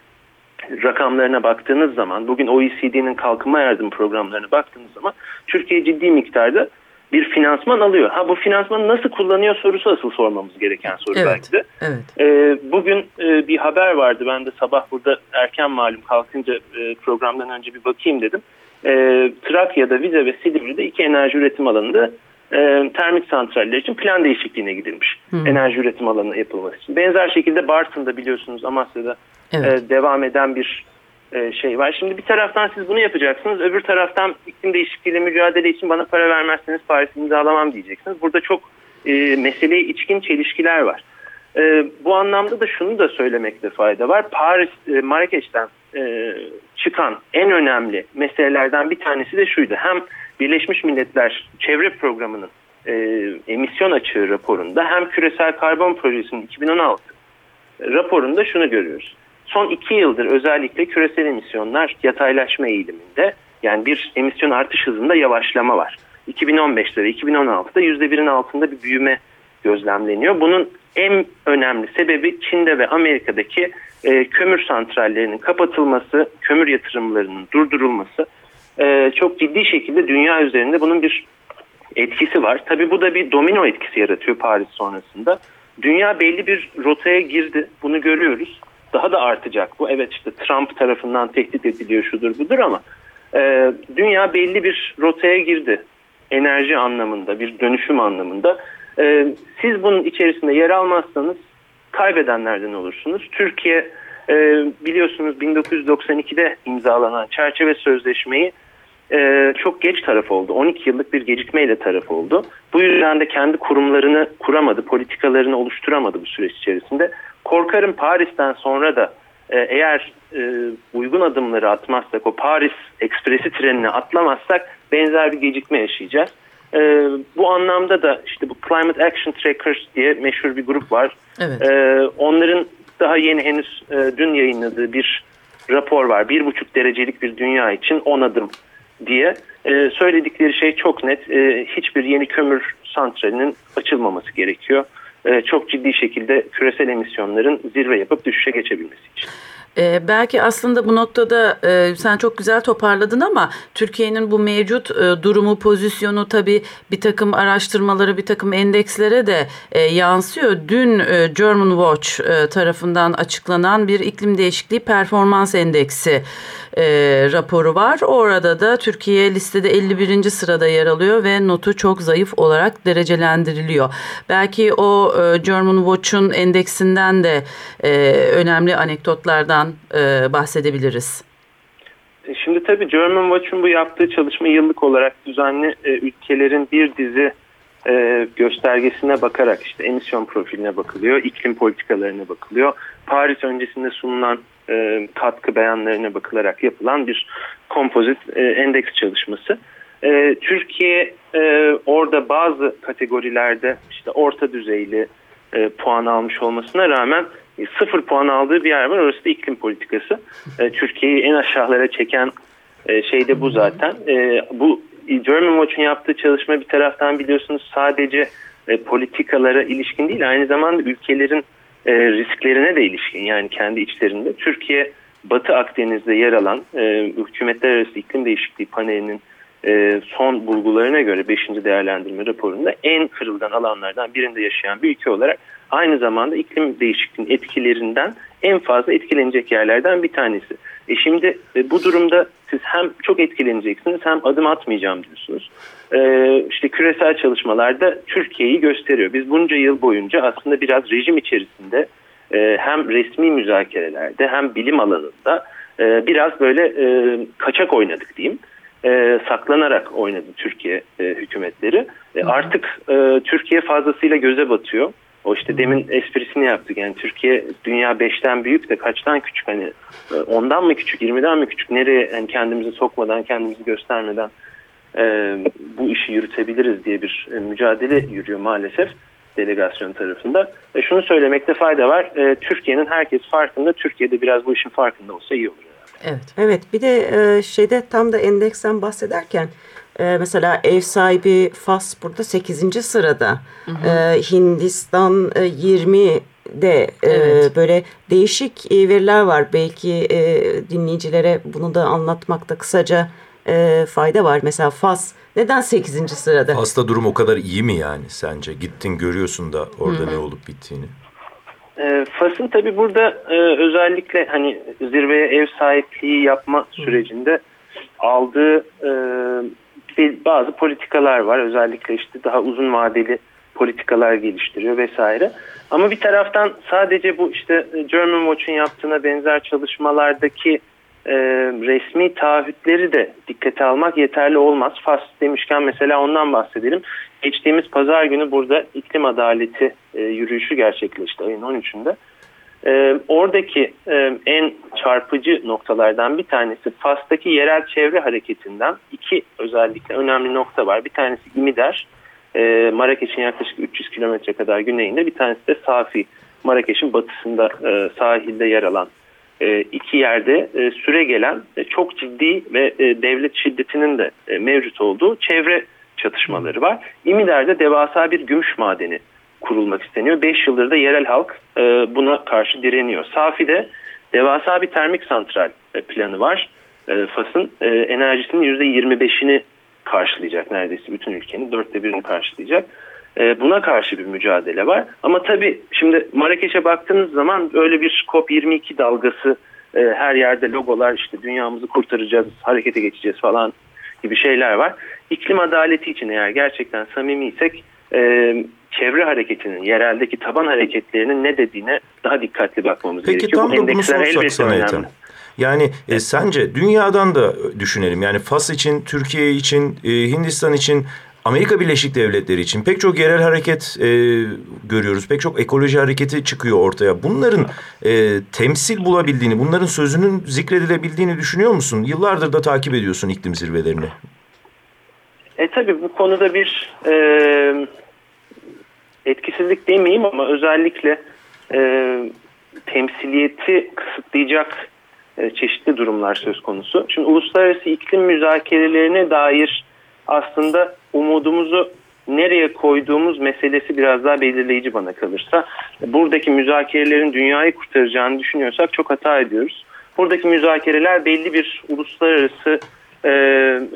rakamlarına baktığınız zaman, bugün OECD'nin kalkınma yardım programlarına baktığınız zaman Türkiye ciddi miktarda bir finansman alıyor. Ha bu finansmanı nasıl kullanıyor sorusu asıl sormamız gereken soru evet, belki de. Evet. Ee, bugün e, bir haber vardı. Ben de sabah burada erken malum kalkınca e, programdan önce bir bakayım dedim. E, Trakya'da, Vize ve Silivri'de iki enerji üretim alanında e, termik santraller için plan değişikliğine gidilmiş. Hmm. Enerji üretim alanı yapılması için. Benzer şekilde Bartın'da biliyorsunuz Amasya'da evet. e, devam eden bir e, şey var. Şimdi bir taraftan siz bunu yapacaksınız. Öbür taraftan iklim değişikliğiyle mücadele için bana para vermezseniz Paris imzalamam diyeceksiniz. Burada çok e, meseleye içkin çelişkiler var. E, bu anlamda da şunu da söylemekte fayda var. Paris, e, Marrakeş'ten e, çıkan en önemli meselelerden bir tanesi de şuydu. Hem Birleşmiş Milletler Çevre Programı'nın e, emisyon açığı raporunda hem Küresel Karbon Projesi'nin 2016 raporunda şunu görüyoruz. Son iki yıldır özellikle küresel emisyonlar yataylaşma eğiliminde yani bir emisyon artış hızında yavaşlama var. 2015'te ve 2016'da %1'in altında bir büyüme gözlemleniyor. Bunun en önemli sebebi Çin'de ve Amerika'daki e, kömür santrallerinin kapatılması, kömür yatırımlarının durdurulması e, çok ciddi şekilde dünya üzerinde bunun bir etkisi var. Tabii bu da bir domino etkisi yaratıyor Paris sonrasında. Dünya belli bir rotaya girdi. Bunu görüyoruz. Daha da artacak bu. Evet işte Trump tarafından tehdit ediliyor şudur budur ama e, dünya belli bir rotaya girdi. Enerji anlamında, bir dönüşüm anlamında. E, siz bunun içerisinde yer almazsanız kaybedenlerden olursunuz. Türkiye e, biliyorsunuz 1992'de imzalanan çerçeve sözleşmeyi e, çok geç taraf oldu. 12 yıllık bir gecikmeyle taraf oldu. Bu yüzden de kendi kurumlarını kuramadı, politikalarını oluşturamadı bu süreç içerisinde. Korkarım Paris'ten sonra da e, eğer e, uygun adımları atmazsak, o Paris Ekspresi trenine atlamazsak benzer bir gecikme yaşayacağız. E, bu anlamda da işte bu Climate Action Trackers diye meşhur bir grup var. Evet. E, onların daha yeni henüz e, dün yayınladığı bir rapor var. Bir buçuk derecelik bir dünya için 10 adım diye e, söyledikleri şey çok net. E, hiçbir yeni kömür santralinin açılmaması gerekiyor. E, çok ciddi şekilde küresel emisyonların zirve yapıp düşüşe geçebilmesi için. Ee, belki aslında bu noktada e, sen çok güzel toparladın ama Türkiye'nin bu mevcut e, durumu, pozisyonu tabii bir takım araştırmaları, bir takım endekslere de e, yansıyor. Dün e, German Watch e, tarafından açıklanan bir iklim değişikliği performans endeksi e, raporu var. Orada da Türkiye listede 51. sırada yer alıyor ve notu çok zayıf olarak derecelendiriliyor. Belki o e, German Watch'un endeksinden de e, önemli anekdotlardan e, bahsedebiliriz. E, şimdi tabii German Watch'un bu yaptığı çalışma yıllık olarak düzenli e, ülkelerin bir dizi e, göstergesine bakarak işte emisyon profiline bakılıyor, iklim politikalarına bakılıyor. Paris öncesinde sunulan e, katkı beyanlarına bakılarak yapılan bir kompozit e, endeks çalışması. E, Türkiye e, orada bazı kategorilerde işte orta düzeyli e, puan almış olmasına rağmen sıfır puan aldığı bir yer var. Orası da iklim politikası. E, Türkiye'yi en aşağılara çeken e, şey de bu zaten. E, bu German Watch'un yaptığı çalışma bir taraftan biliyorsunuz sadece e, politikalara ilişkin değil aynı zamanda ülkelerin e, risklerine de ilişkin yani kendi içlerinde. Türkiye Batı Akdeniz'de yer alan e, hükümetler arası iklim değişikliği panelinin e, son bulgularına göre 5. değerlendirme raporunda en kırılgan alanlardan birinde yaşayan bir ülke olarak aynı zamanda iklim değişikliğinin etkilerinden en fazla etkilenecek yerlerden bir tanesi. E şimdi e, bu durumda siz hem çok etkileneceksiniz hem adım atmayacağım diyorsunuz. E, işte küresel çalışmalarda Türkiye'yi gösteriyor. Biz bunca yıl boyunca aslında biraz rejim içerisinde e, hem resmi müzakerelerde hem bilim alanında e, biraz böyle e, kaçak oynadık diyeyim. E, saklanarak oynadı Türkiye e, hükümetleri. E, artık e, Türkiye fazlasıyla göze batıyor. O işte demin esprisini yaptık yani Türkiye dünya 5'ten büyük de kaçtan küçük hani e, ondan mı küçük 20'den mi küçük nereye yani kendimizi sokmadan kendimizi göstermeden e, bu işi yürütebiliriz diye bir e, mücadele yürüyor maalesef delegasyon tarafında. E, şunu söylemekte fayda var e, Türkiye'nin herkes farkında Türkiye'de biraz bu işin farkında olsa iyi olur. Evet. Evet bir de e, şeyde tam da endeksten bahsederken ee, mesela ev sahibi Fas burada 8. sırada. Hı hı. Ee, Hindistan e, 20'de e, evet. böyle değişik e, veriler var. Belki e, dinleyicilere bunu da anlatmakta kısaca e, fayda var. Mesela Fas neden 8. sırada? Fas'ta durum o kadar iyi mi yani sence? Gittin görüyorsun da orada Hı -hı. ne olup bittiğini. E, Fas'ın tabi burada e, özellikle hani zirveye ev sahipliği yapma sürecinde aldığı e, bazı politikalar var. Özellikle işte daha uzun vadeli politikalar geliştiriyor vesaire. Ama bir taraftan sadece bu işte German Watch'un yaptığına benzer çalışmalardaki e, resmi taahhütleri de dikkate almak yeterli olmaz. Fas demişken mesela ondan bahsedelim. Geçtiğimiz pazar günü burada iklim adaleti e, yürüyüşü gerçekleşti ayın 13'ünde. E, oradaki e, en çarpıcı noktalardan bir tanesi Fas'taki yerel çevre hareketinden iki özellikle önemli nokta var. Bir tanesi İmider, e, Marrakeş'in yaklaşık 300 kilometre kadar güneyinde. Bir tanesi de Safi, Marrakeş'in batısında e, sahilde yer alan e, iki yerde e, süre gelen e, çok ciddi ve devlet şiddetinin de mevcut olduğu çevre çatışmaları var. İmider'de devasa bir gümüş madeni kurulmak isteniyor. 5 yıldır da yerel halk buna karşı direniyor. Safi'de devasa bir termik santral planı var. Fas'ın enerjisinin %25'ini karşılayacak neredeyse bütün ülkenin dörtte birini karşılayacak. E, buna karşı bir mücadele var. Ama tabii şimdi Marrakeş'e baktığınız zaman öyle bir COP22 dalgası e, her yerde logolar işte dünyamızı kurtaracağız, harekete geçeceğiz falan gibi şeyler var. İklim adaleti için eğer gerçekten samimiysek e, çevre hareketinin, yereldeki taban hareketlerinin ne dediğine daha dikkatli bakmamız Peki, gerekiyor. Peki tam da bunu sorsak sana. Yani e, sence dünyadan da düşünelim. Yani Fas için, Türkiye için, e, Hindistan için Amerika Birleşik Devletleri için pek çok yerel hareket e, görüyoruz. Pek çok ekoloji hareketi çıkıyor ortaya. Bunların e, temsil bulabildiğini, bunların sözünün zikredilebildiğini düşünüyor musun? Yıllardır da takip ediyorsun iklim zirvelerini. E tabii bu konuda bir e, etkisizlik demeyeyim ama özellikle e, temsiliyeti kısıtlayacak e, çeşitli durumlar söz konusu. Şimdi uluslararası iklim müzakerelerine dair aslında umudumuzu nereye koyduğumuz meselesi biraz daha belirleyici bana kalırsa. Buradaki müzakerelerin dünyayı kurtaracağını düşünüyorsak çok hata ediyoruz. Buradaki müzakereler belli bir uluslararası e,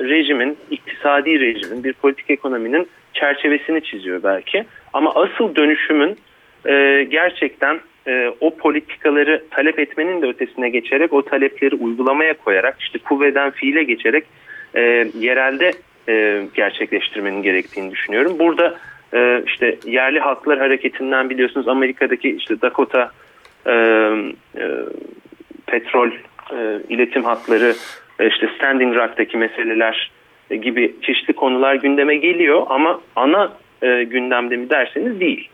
rejimin, iktisadi rejimin, bir politik ekonominin çerçevesini çiziyor belki. Ama asıl dönüşümün e, gerçekten e, o politikaları talep etmenin de ötesine geçerek, o talepleri uygulamaya koyarak, işte kuvveden fiile geçerek e, yerelde e, gerçekleştirmenin gerektiğini düşünüyorum. Burada e, işte yerli halklar hareketinden biliyorsunuz Amerika'daki işte Dakota e, e, petrol e, iletim hatları, e, işte Standing Rock'taki meseleler gibi çeşitli konular gündeme geliyor ama ana e, gündemde mi derseniz değil.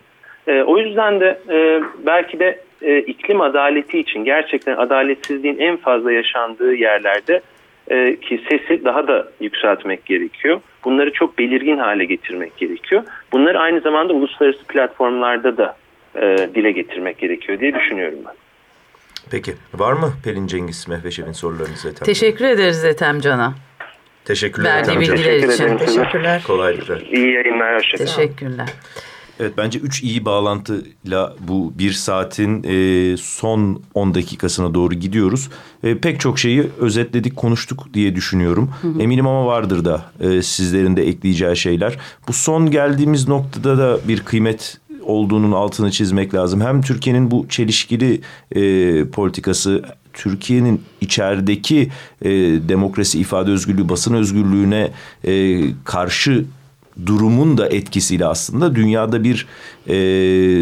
E, o yüzden de e, belki de e, iklim adaleti için gerçekten adaletsizliğin en fazla yaşandığı yerlerde e, ki sesi daha da yükseltmek gerekiyor. Bunları çok belirgin hale getirmek gerekiyor. Bunları aynı zamanda uluslararası platformlar da e, dile getirmek gerekiyor diye düşünüyorum ben. Peki. Var mı Pelin Cengiz Mehveşev'in sorularınız Ethem? Teşekkür ederiz Ethem Can'a. Teşekkürler. Verdiği bilgiler için. Teşekkürler. Kolaylıklar. İyi yayınlar. Hoşçakalın. Teşekkürler. Evet bence üç iyi bağlantıyla bu bir saatin e, son 10 dakikasına doğru gidiyoruz. E, pek çok şeyi özetledik konuştuk diye düşünüyorum. Hı hı. Eminim ama vardır da e, sizlerin de ekleyeceği şeyler. Bu son geldiğimiz noktada da bir kıymet olduğunun altını çizmek lazım. Hem Türkiye'nin bu çelişkili e, politikası Türkiye'nin içerideki e, demokrasi, ifade özgürlüğü, basın özgürlüğüne e, karşı durumun da etkisiyle aslında dünyada bir e,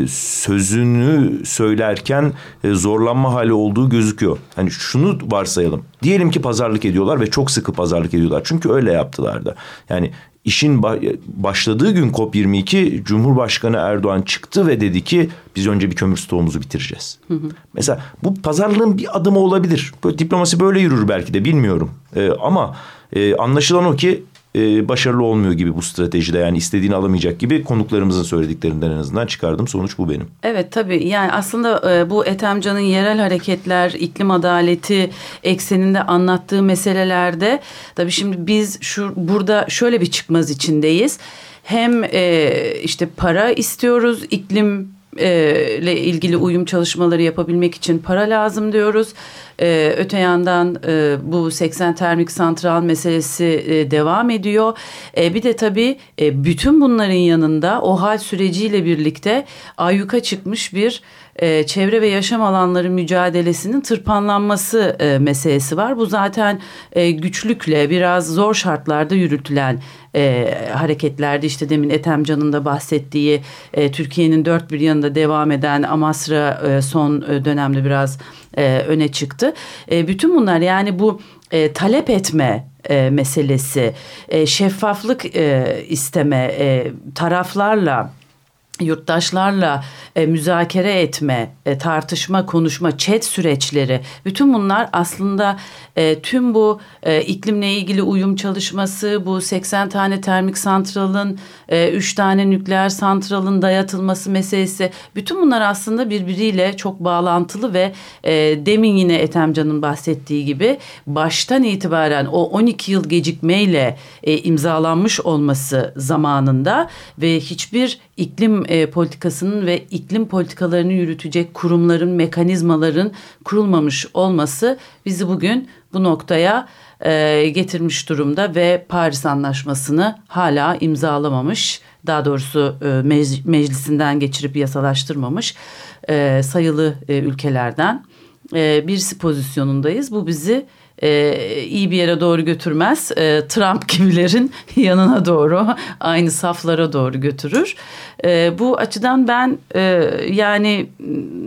sözünü söylerken e, zorlanma hali olduğu gözüküyor. Hani şunu varsayalım. Diyelim ki pazarlık ediyorlar ve çok sıkı pazarlık ediyorlar. Çünkü öyle yaptılar da. Yani işin başladığı gün COP22 Cumhurbaşkanı Erdoğan çıktı ve dedi ki biz önce bir kömür stoğumuzu bitireceğiz. Hı hı. Mesela bu pazarlığın bir adımı olabilir. Böyle, diplomasi böyle yürür belki de bilmiyorum. Ee, ama e, anlaşılan o ki e, başarılı olmuyor gibi bu stratejide yani istediğini alamayacak gibi konuklarımızın söylediklerinden en azından çıkardım sonuç bu benim. Evet tabii yani aslında e, bu Ethemcan'ın yerel hareketler, iklim adaleti ekseninde anlattığı meselelerde tabii şimdi biz şu burada şöyle bir çıkmaz içindeyiz. Hem e, işte para istiyoruz iklim ile ilgili uyum çalışmaları yapabilmek için para lazım diyoruz. Ee, öte yandan e, bu 80 termik santral meselesi e, devam ediyor. E, bir de tabii e, bütün bunların yanında o hal süreciyle birlikte ayyuka çıkmış bir e, çevre ve yaşam alanları mücadelesinin tırpanlanması e, meselesi var. Bu zaten e, güçlükle biraz zor şartlarda yürütülen e, hareketlerde işte demin Ethemcan'ın da bahsettiği e, Türkiye'nin dört bir yanında devam eden Amasra e, son e, dönemde biraz e, öne çıktı. E, bütün bunlar yani bu e, talep etme e, meselesi, e, şeffaflık e, isteme, e, taraflarla yurttaşlarla e, müzakere etme, e, tartışma, konuşma, chat süreçleri. Bütün bunlar aslında e, tüm bu e, iklimle ilgili uyum çalışması, bu 80 tane termik santralın, e, 3 tane nükleer santralın dayatılması meselesi. Bütün bunlar aslında birbiriyle çok bağlantılı ve e, demin yine Ethemcan'ın bahsettiği gibi baştan itibaren o 12 yıl gecikmeyle e, imzalanmış olması zamanında ve hiçbir iklim e, politikasının ve iklim politikalarını yürütecek kurumların, mekanizmaların kurulmamış olması bizi bugün bu noktaya e, getirmiş durumda ve Paris Anlaşması'nı hala imzalamamış, daha doğrusu e, mec- meclisinden geçirip yasalaştırmamış e, sayılı e, ülkelerden e, birisi pozisyonundayız. Bu bizi e, iyi bir yere doğru götürmez. E, Trump gibilerin yanına doğru, aynı saflara doğru götürür. E, bu açıdan ben e, yani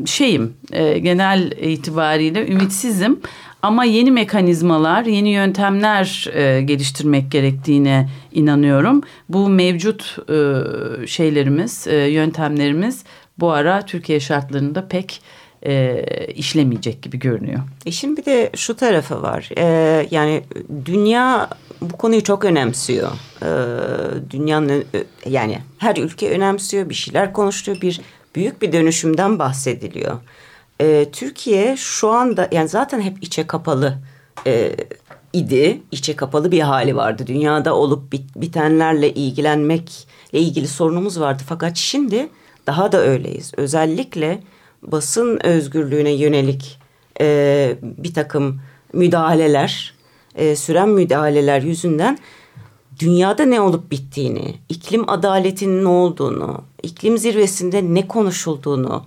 şeyim e, genel itibariyle ümitsizim. Ama yeni mekanizmalar, yeni yöntemler e, geliştirmek gerektiğine inanıyorum. Bu mevcut e, şeylerimiz, e, yöntemlerimiz bu ara Türkiye şartlarında pek e, işlemeyecek gibi görünüyor. İşin bir de şu tarafı var. E, yani dünya bu konuyu çok önemsiyor. E, dünyanın yani her ülke önemsiyor, bir şeyler konuşuyor, bir büyük bir dönüşümden bahsediliyor. E, Türkiye şu anda yani zaten hep içe kapalı e, idi. İçe kapalı bir hali vardı. Dünyada olup bit, bitenlerle ilgilenmekle ilgili sorunumuz vardı. Fakat şimdi daha da öyleyiz. Özellikle basın özgürlüğüne yönelik e, bir takım müdahaleler, e, süren müdahaleler yüzünden dünyada ne olup bittiğini, iklim adaletinin ne olduğunu, iklim zirvesinde ne konuşulduğunu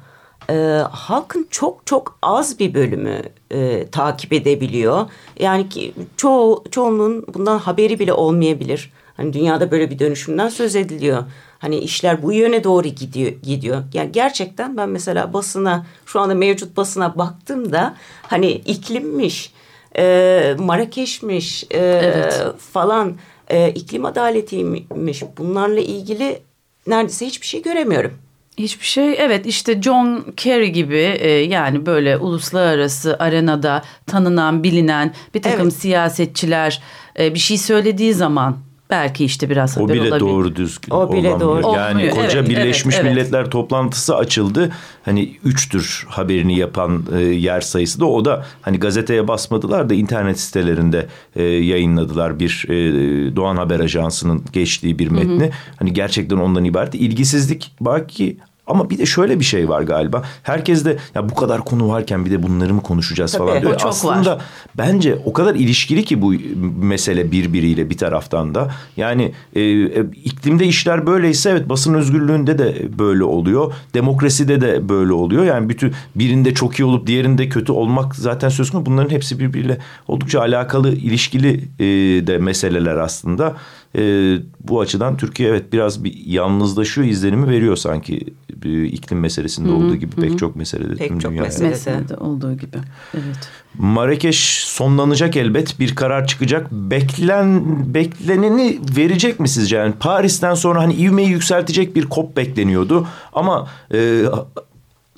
e, halkın çok çok az bir bölümü e, takip edebiliyor. Yani ki çoğu çoğunun bundan haberi bile olmayabilir. Hani dünyada böyle bir dönüşümden söz ediliyor. Hani işler bu yöne doğru gidiyor gidiyor. Yani gerçekten ben mesela basına şu anda mevcut basına baktığımda hani iklimmiş, e, Marrakeş'miş e, evet. falan e, iklim adaletiymiş bunlarla ilgili neredeyse hiçbir şey göremiyorum. Hiçbir şey evet işte John Kerry gibi e, yani böyle uluslararası arenada tanınan bilinen bir takım evet. siyasetçiler e, bir şey söylediği zaman belki işte biraz haber olabilir. O bile doğru düzgün. O bile doğru. Yani Olmuyor. koca evet, Birleşmiş evet, Milletler evet. toplantısı açıldı. Hani üçtür haberini yapan e, yer sayısı da o da hani gazeteye basmadılar da internet sitelerinde e, yayınladılar bir e, Doğan Haber Ajansı'nın geçtiği bir metni. Hı hı. Hani gerçekten ondan ibaret. İlgisizlik belki ama bir de şöyle bir şey var galiba. Herkes de ya bu kadar konu varken bir de bunları mı konuşacağız Tabii, falan diyor. Çok Aslında var. bence o kadar ilişkili ki bu mesele birbiriyle bir taraftan da. Yani e, e, iklimde işler böyleyse evet basın özgürlüğünde de böyle oluyor. Demokraside de böyle oluyor. Yani bütün birinde çok iyi olup diğerinde kötü olmak zaten söz konusu. Bunların hepsi birbiriyle oldukça alakalı, ilişkili e, de meseleler aslında. E, bu açıdan Türkiye evet biraz bir yalnızlaşıyor izlenimi veriyor sanki e, iklim meselesinde hı hı, olduğu gibi hı. pek çok meselede pek tüm çok dünyada. meselede olduğu gibi. Evet. Marrakeş sonlanacak elbet bir karar çıkacak. Beklen bekleneni verecek mi sizce? Yani Paris'ten sonra hani ivmeyi yükseltecek bir kop bekleniyordu ama e,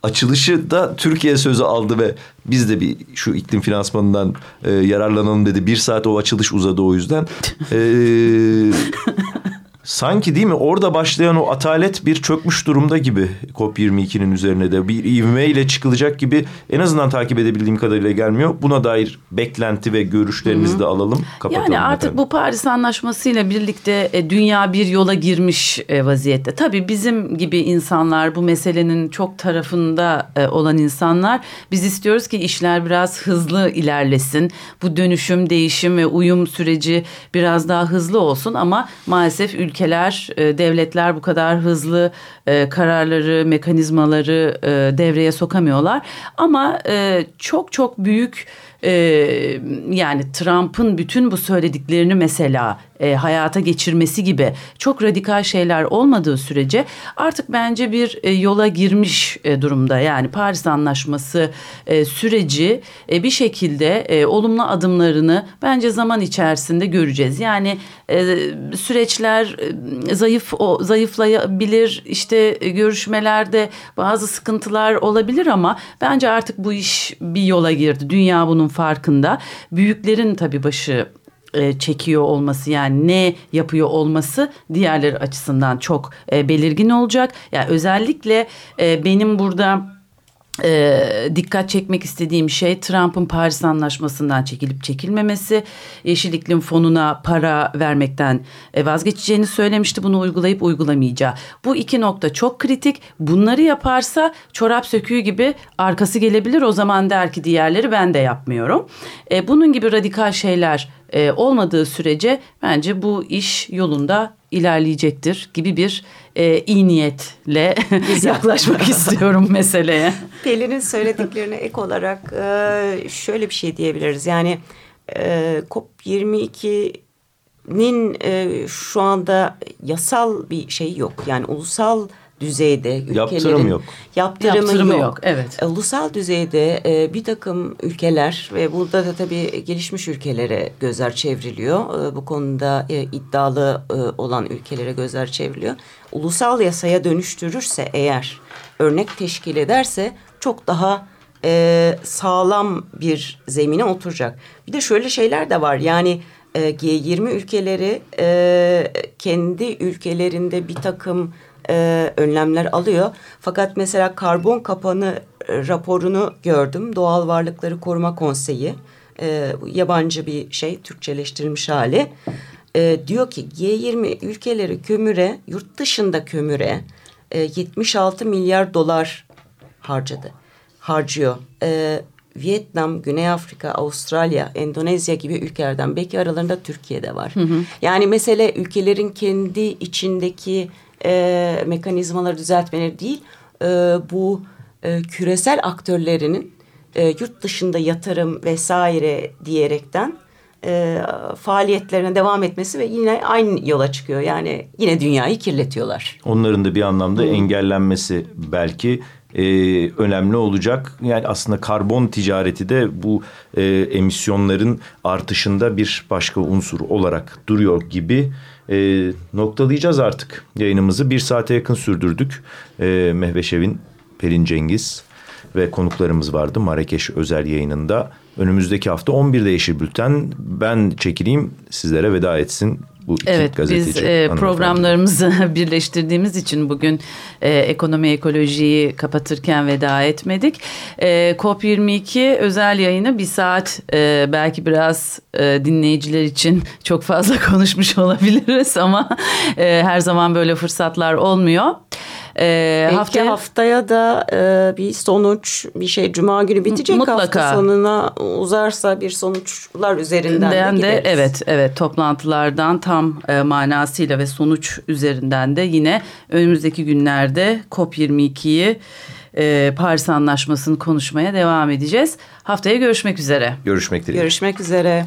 açılışı da Türkiye sözü aldı ve biz de bir şu iklim finansmanından e, yararlanalım dedi. Bir saat o açılış uzadı o yüzden. E, Sanki değil mi orada başlayan o atalet bir çökmüş durumda gibi COP22'nin üzerine de bir ivmeyle çıkılacak gibi en azından takip edebildiğim kadarıyla gelmiyor. Buna dair beklenti ve görüşlerinizi de alalım. Kapatalım yani artık efendim. bu Paris Anlaşması ile birlikte e, dünya bir yola girmiş e, vaziyette. Tabii bizim gibi insanlar bu meselenin çok tarafında e, olan insanlar biz istiyoruz ki işler biraz hızlı ilerlesin. Bu dönüşüm, değişim ve uyum süreci biraz daha hızlı olsun ama maalesef ülke ülkeler, e, devletler bu kadar hızlı e, kararları, mekanizmaları e, devreye sokamıyorlar. Ama çok çok büyük yani Trump'ın bütün bu söylediklerini mesela e, hayata geçirmesi gibi çok radikal şeyler olmadığı sürece artık bence bir e, yola girmiş e, durumda. Yani Paris Anlaşması e, süreci e, bir şekilde e, olumlu adımlarını bence zaman içerisinde göreceğiz. Yani e, süreçler e, zayıf o, zayıflayabilir işte e, görüşmelerde bazı sıkıntılar olabilir ama bence artık bu iş bir yola girdi. Dünya bunun farkında. Büyüklerin tabii başı e, çekiyor olması yani ne yapıyor olması diğerleri açısından çok e, belirgin olacak. Yani özellikle e, benim burada e, dikkat çekmek istediğim şey Trump'ın Paris Anlaşması'ndan çekilip çekilmemesi, Yeşil İklim Fonu'na para vermekten vazgeçeceğini söylemişti. Bunu uygulayıp uygulamayacağı. Bu iki nokta çok kritik. Bunları yaparsa çorap söküğü gibi arkası gelebilir. O zaman der ki diğerleri ben de yapmıyorum. Bunun gibi radikal şeyler e, olmadığı sürece bence bu iş yolunda ilerleyecektir gibi bir e, iyi niyetle yaklaşmak istiyorum meseleye. Pelin'in söylediklerine ek olarak e, şöyle bir şey diyebiliriz. Yani e, COP22'nin e, şu anda yasal bir şey yok. Yani ulusal düzeyde ülkelerin Yaptırım yok. Yaptırımı, Yaptırımı yok. yok, evet. E, Ulusal düzeyde e, bir takım ülkeler ve burada da tabii gelişmiş ülkelere gözler çevriliyor. E, bu konuda e, iddialı e, olan ülkelere gözler çevriliyor. Ulusal yasaya dönüştürürse eğer örnek teşkil ederse çok daha e, sağlam bir zemine oturacak. Bir de şöyle şeyler de var yani e, G20 ülkeleri e, kendi ülkelerinde bir takım e, önlemler alıyor. Fakat mesela karbon kapanı e, raporunu gördüm. Doğal Varlıkları Koruma Konseyi e, yabancı bir şey Türkçeleştirilmiş hali. E, diyor ki G20 ülkeleri kömüre yurt dışında kömüre e, 76 milyar dolar harcadı. Harcıyor. E, Vietnam, Güney Afrika, Avustralya, Endonezya gibi ülkelerden belki aralarında Türkiye'de var. Hı hı. Yani mesele ülkelerin kendi içindeki e, mekanizmaları düzeltmeleri değil, e, bu e, küresel aktörlerinin e, yurt dışında yatırım vesaire diyerekten e, faaliyetlerine devam etmesi ve yine aynı yola çıkıyor. Yani yine dünyayı kirletiyorlar. Onların da bir anlamda hmm. engellenmesi belki e, önemli olacak. Yani aslında karbon ticareti de bu e, emisyonların artışında bir başka unsur olarak duruyor gibi e, noktalayacağız artık yayınımızı. Bir saate yakın sürdürdük. E, Mehveşev'in Pelin Cengiz ve konuklarımız vardı Marrakeş özel yayınında. Önümüzdeki hafta 11'de Yeşil Bülten. Ben çekileyim sizlere veda etsin bu iki evet, gazeteci. Biz e, programlarımızı birleştirdiğimiz için bugün e, ekonomi ekolojiyi kapatırken veda etmedik. E, COP22 özel yayını bir saat e, belki biraz e, dinleyiciler için çok fazla konuşmuş olabiliriz ama e, her zaman böyle fırsatlar olmuyor. Ee, Belki haftaya, haftaya da e, bir sonuç bir şey cuma günü bitecek mutlaka. hafta sonuna uzarsa bir sonuçlar üzerinden de, gideriz. de evet evet toplantılardan tam e, manasıyla ve sonuç üzerinden de yine önümüzdeki günlerde COP22'yi e, Paris Anlaşması'nı konuşmaya devam edeceğiz. Haftaya görüşmek üzere. Görüşmek dileğiyle. Görüşmek üzere.